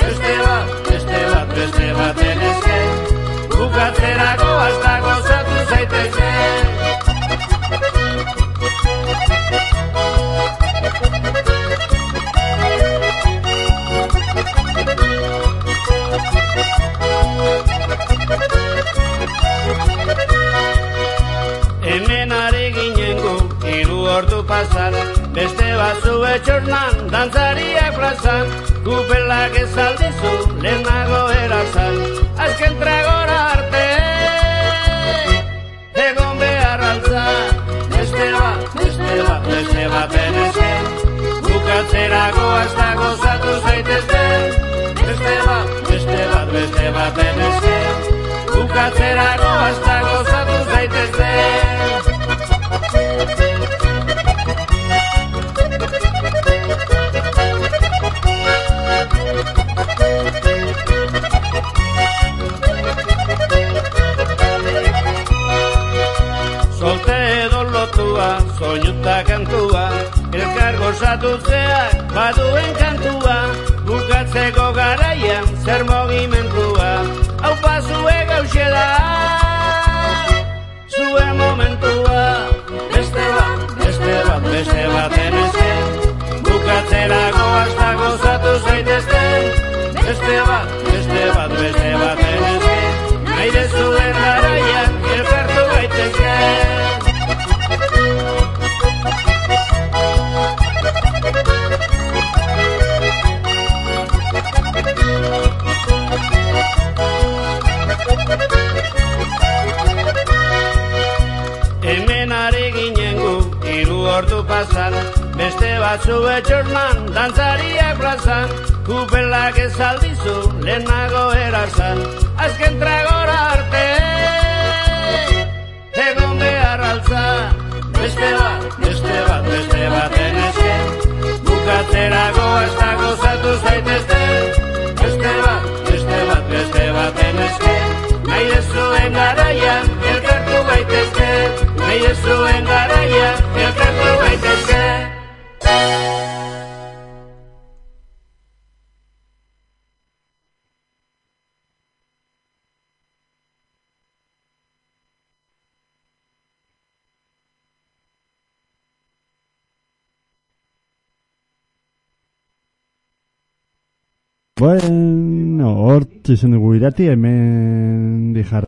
Beste bat, beste bat, beste bat ordu pasan Beste batzu etxornan, dantzariak plazan Kupelak ez aldizu, lehenago erazan. Azken tragora arte Egon behar altza. Beste bat, beste bat, beste bat enezen Bukatzerako hasta gozatu zaitezten Beste bat, beste bat, beste bat enezen Bukatzerako Elkar gozatutzeak baduen kantua Bukatzeko garaian zer mogimentua Hau pasue gauxe da Zuen momentua. Beste bat, beste bat, beste bat enezen Bukatzera goazta gozatu zaitezten Beste bat, beste bat, beste baten eske Nahi dezuen pasan Beste batzu etxorman, dantzariak plazan Kupelak ez aldizu, lehenago erazan Azken tragora arte. Egon behar altza Beste bat, beste bat, beste baten eske. Bukatzerako ez da gozatu zaitezte. Beste bat, beste bat, beste baten eske. Nahi dezuen garaian, elkartu gaitezke Nahi dezuen garaian, elkartu gaitezke Bueno, hor txizun dugu irati, hemen dijar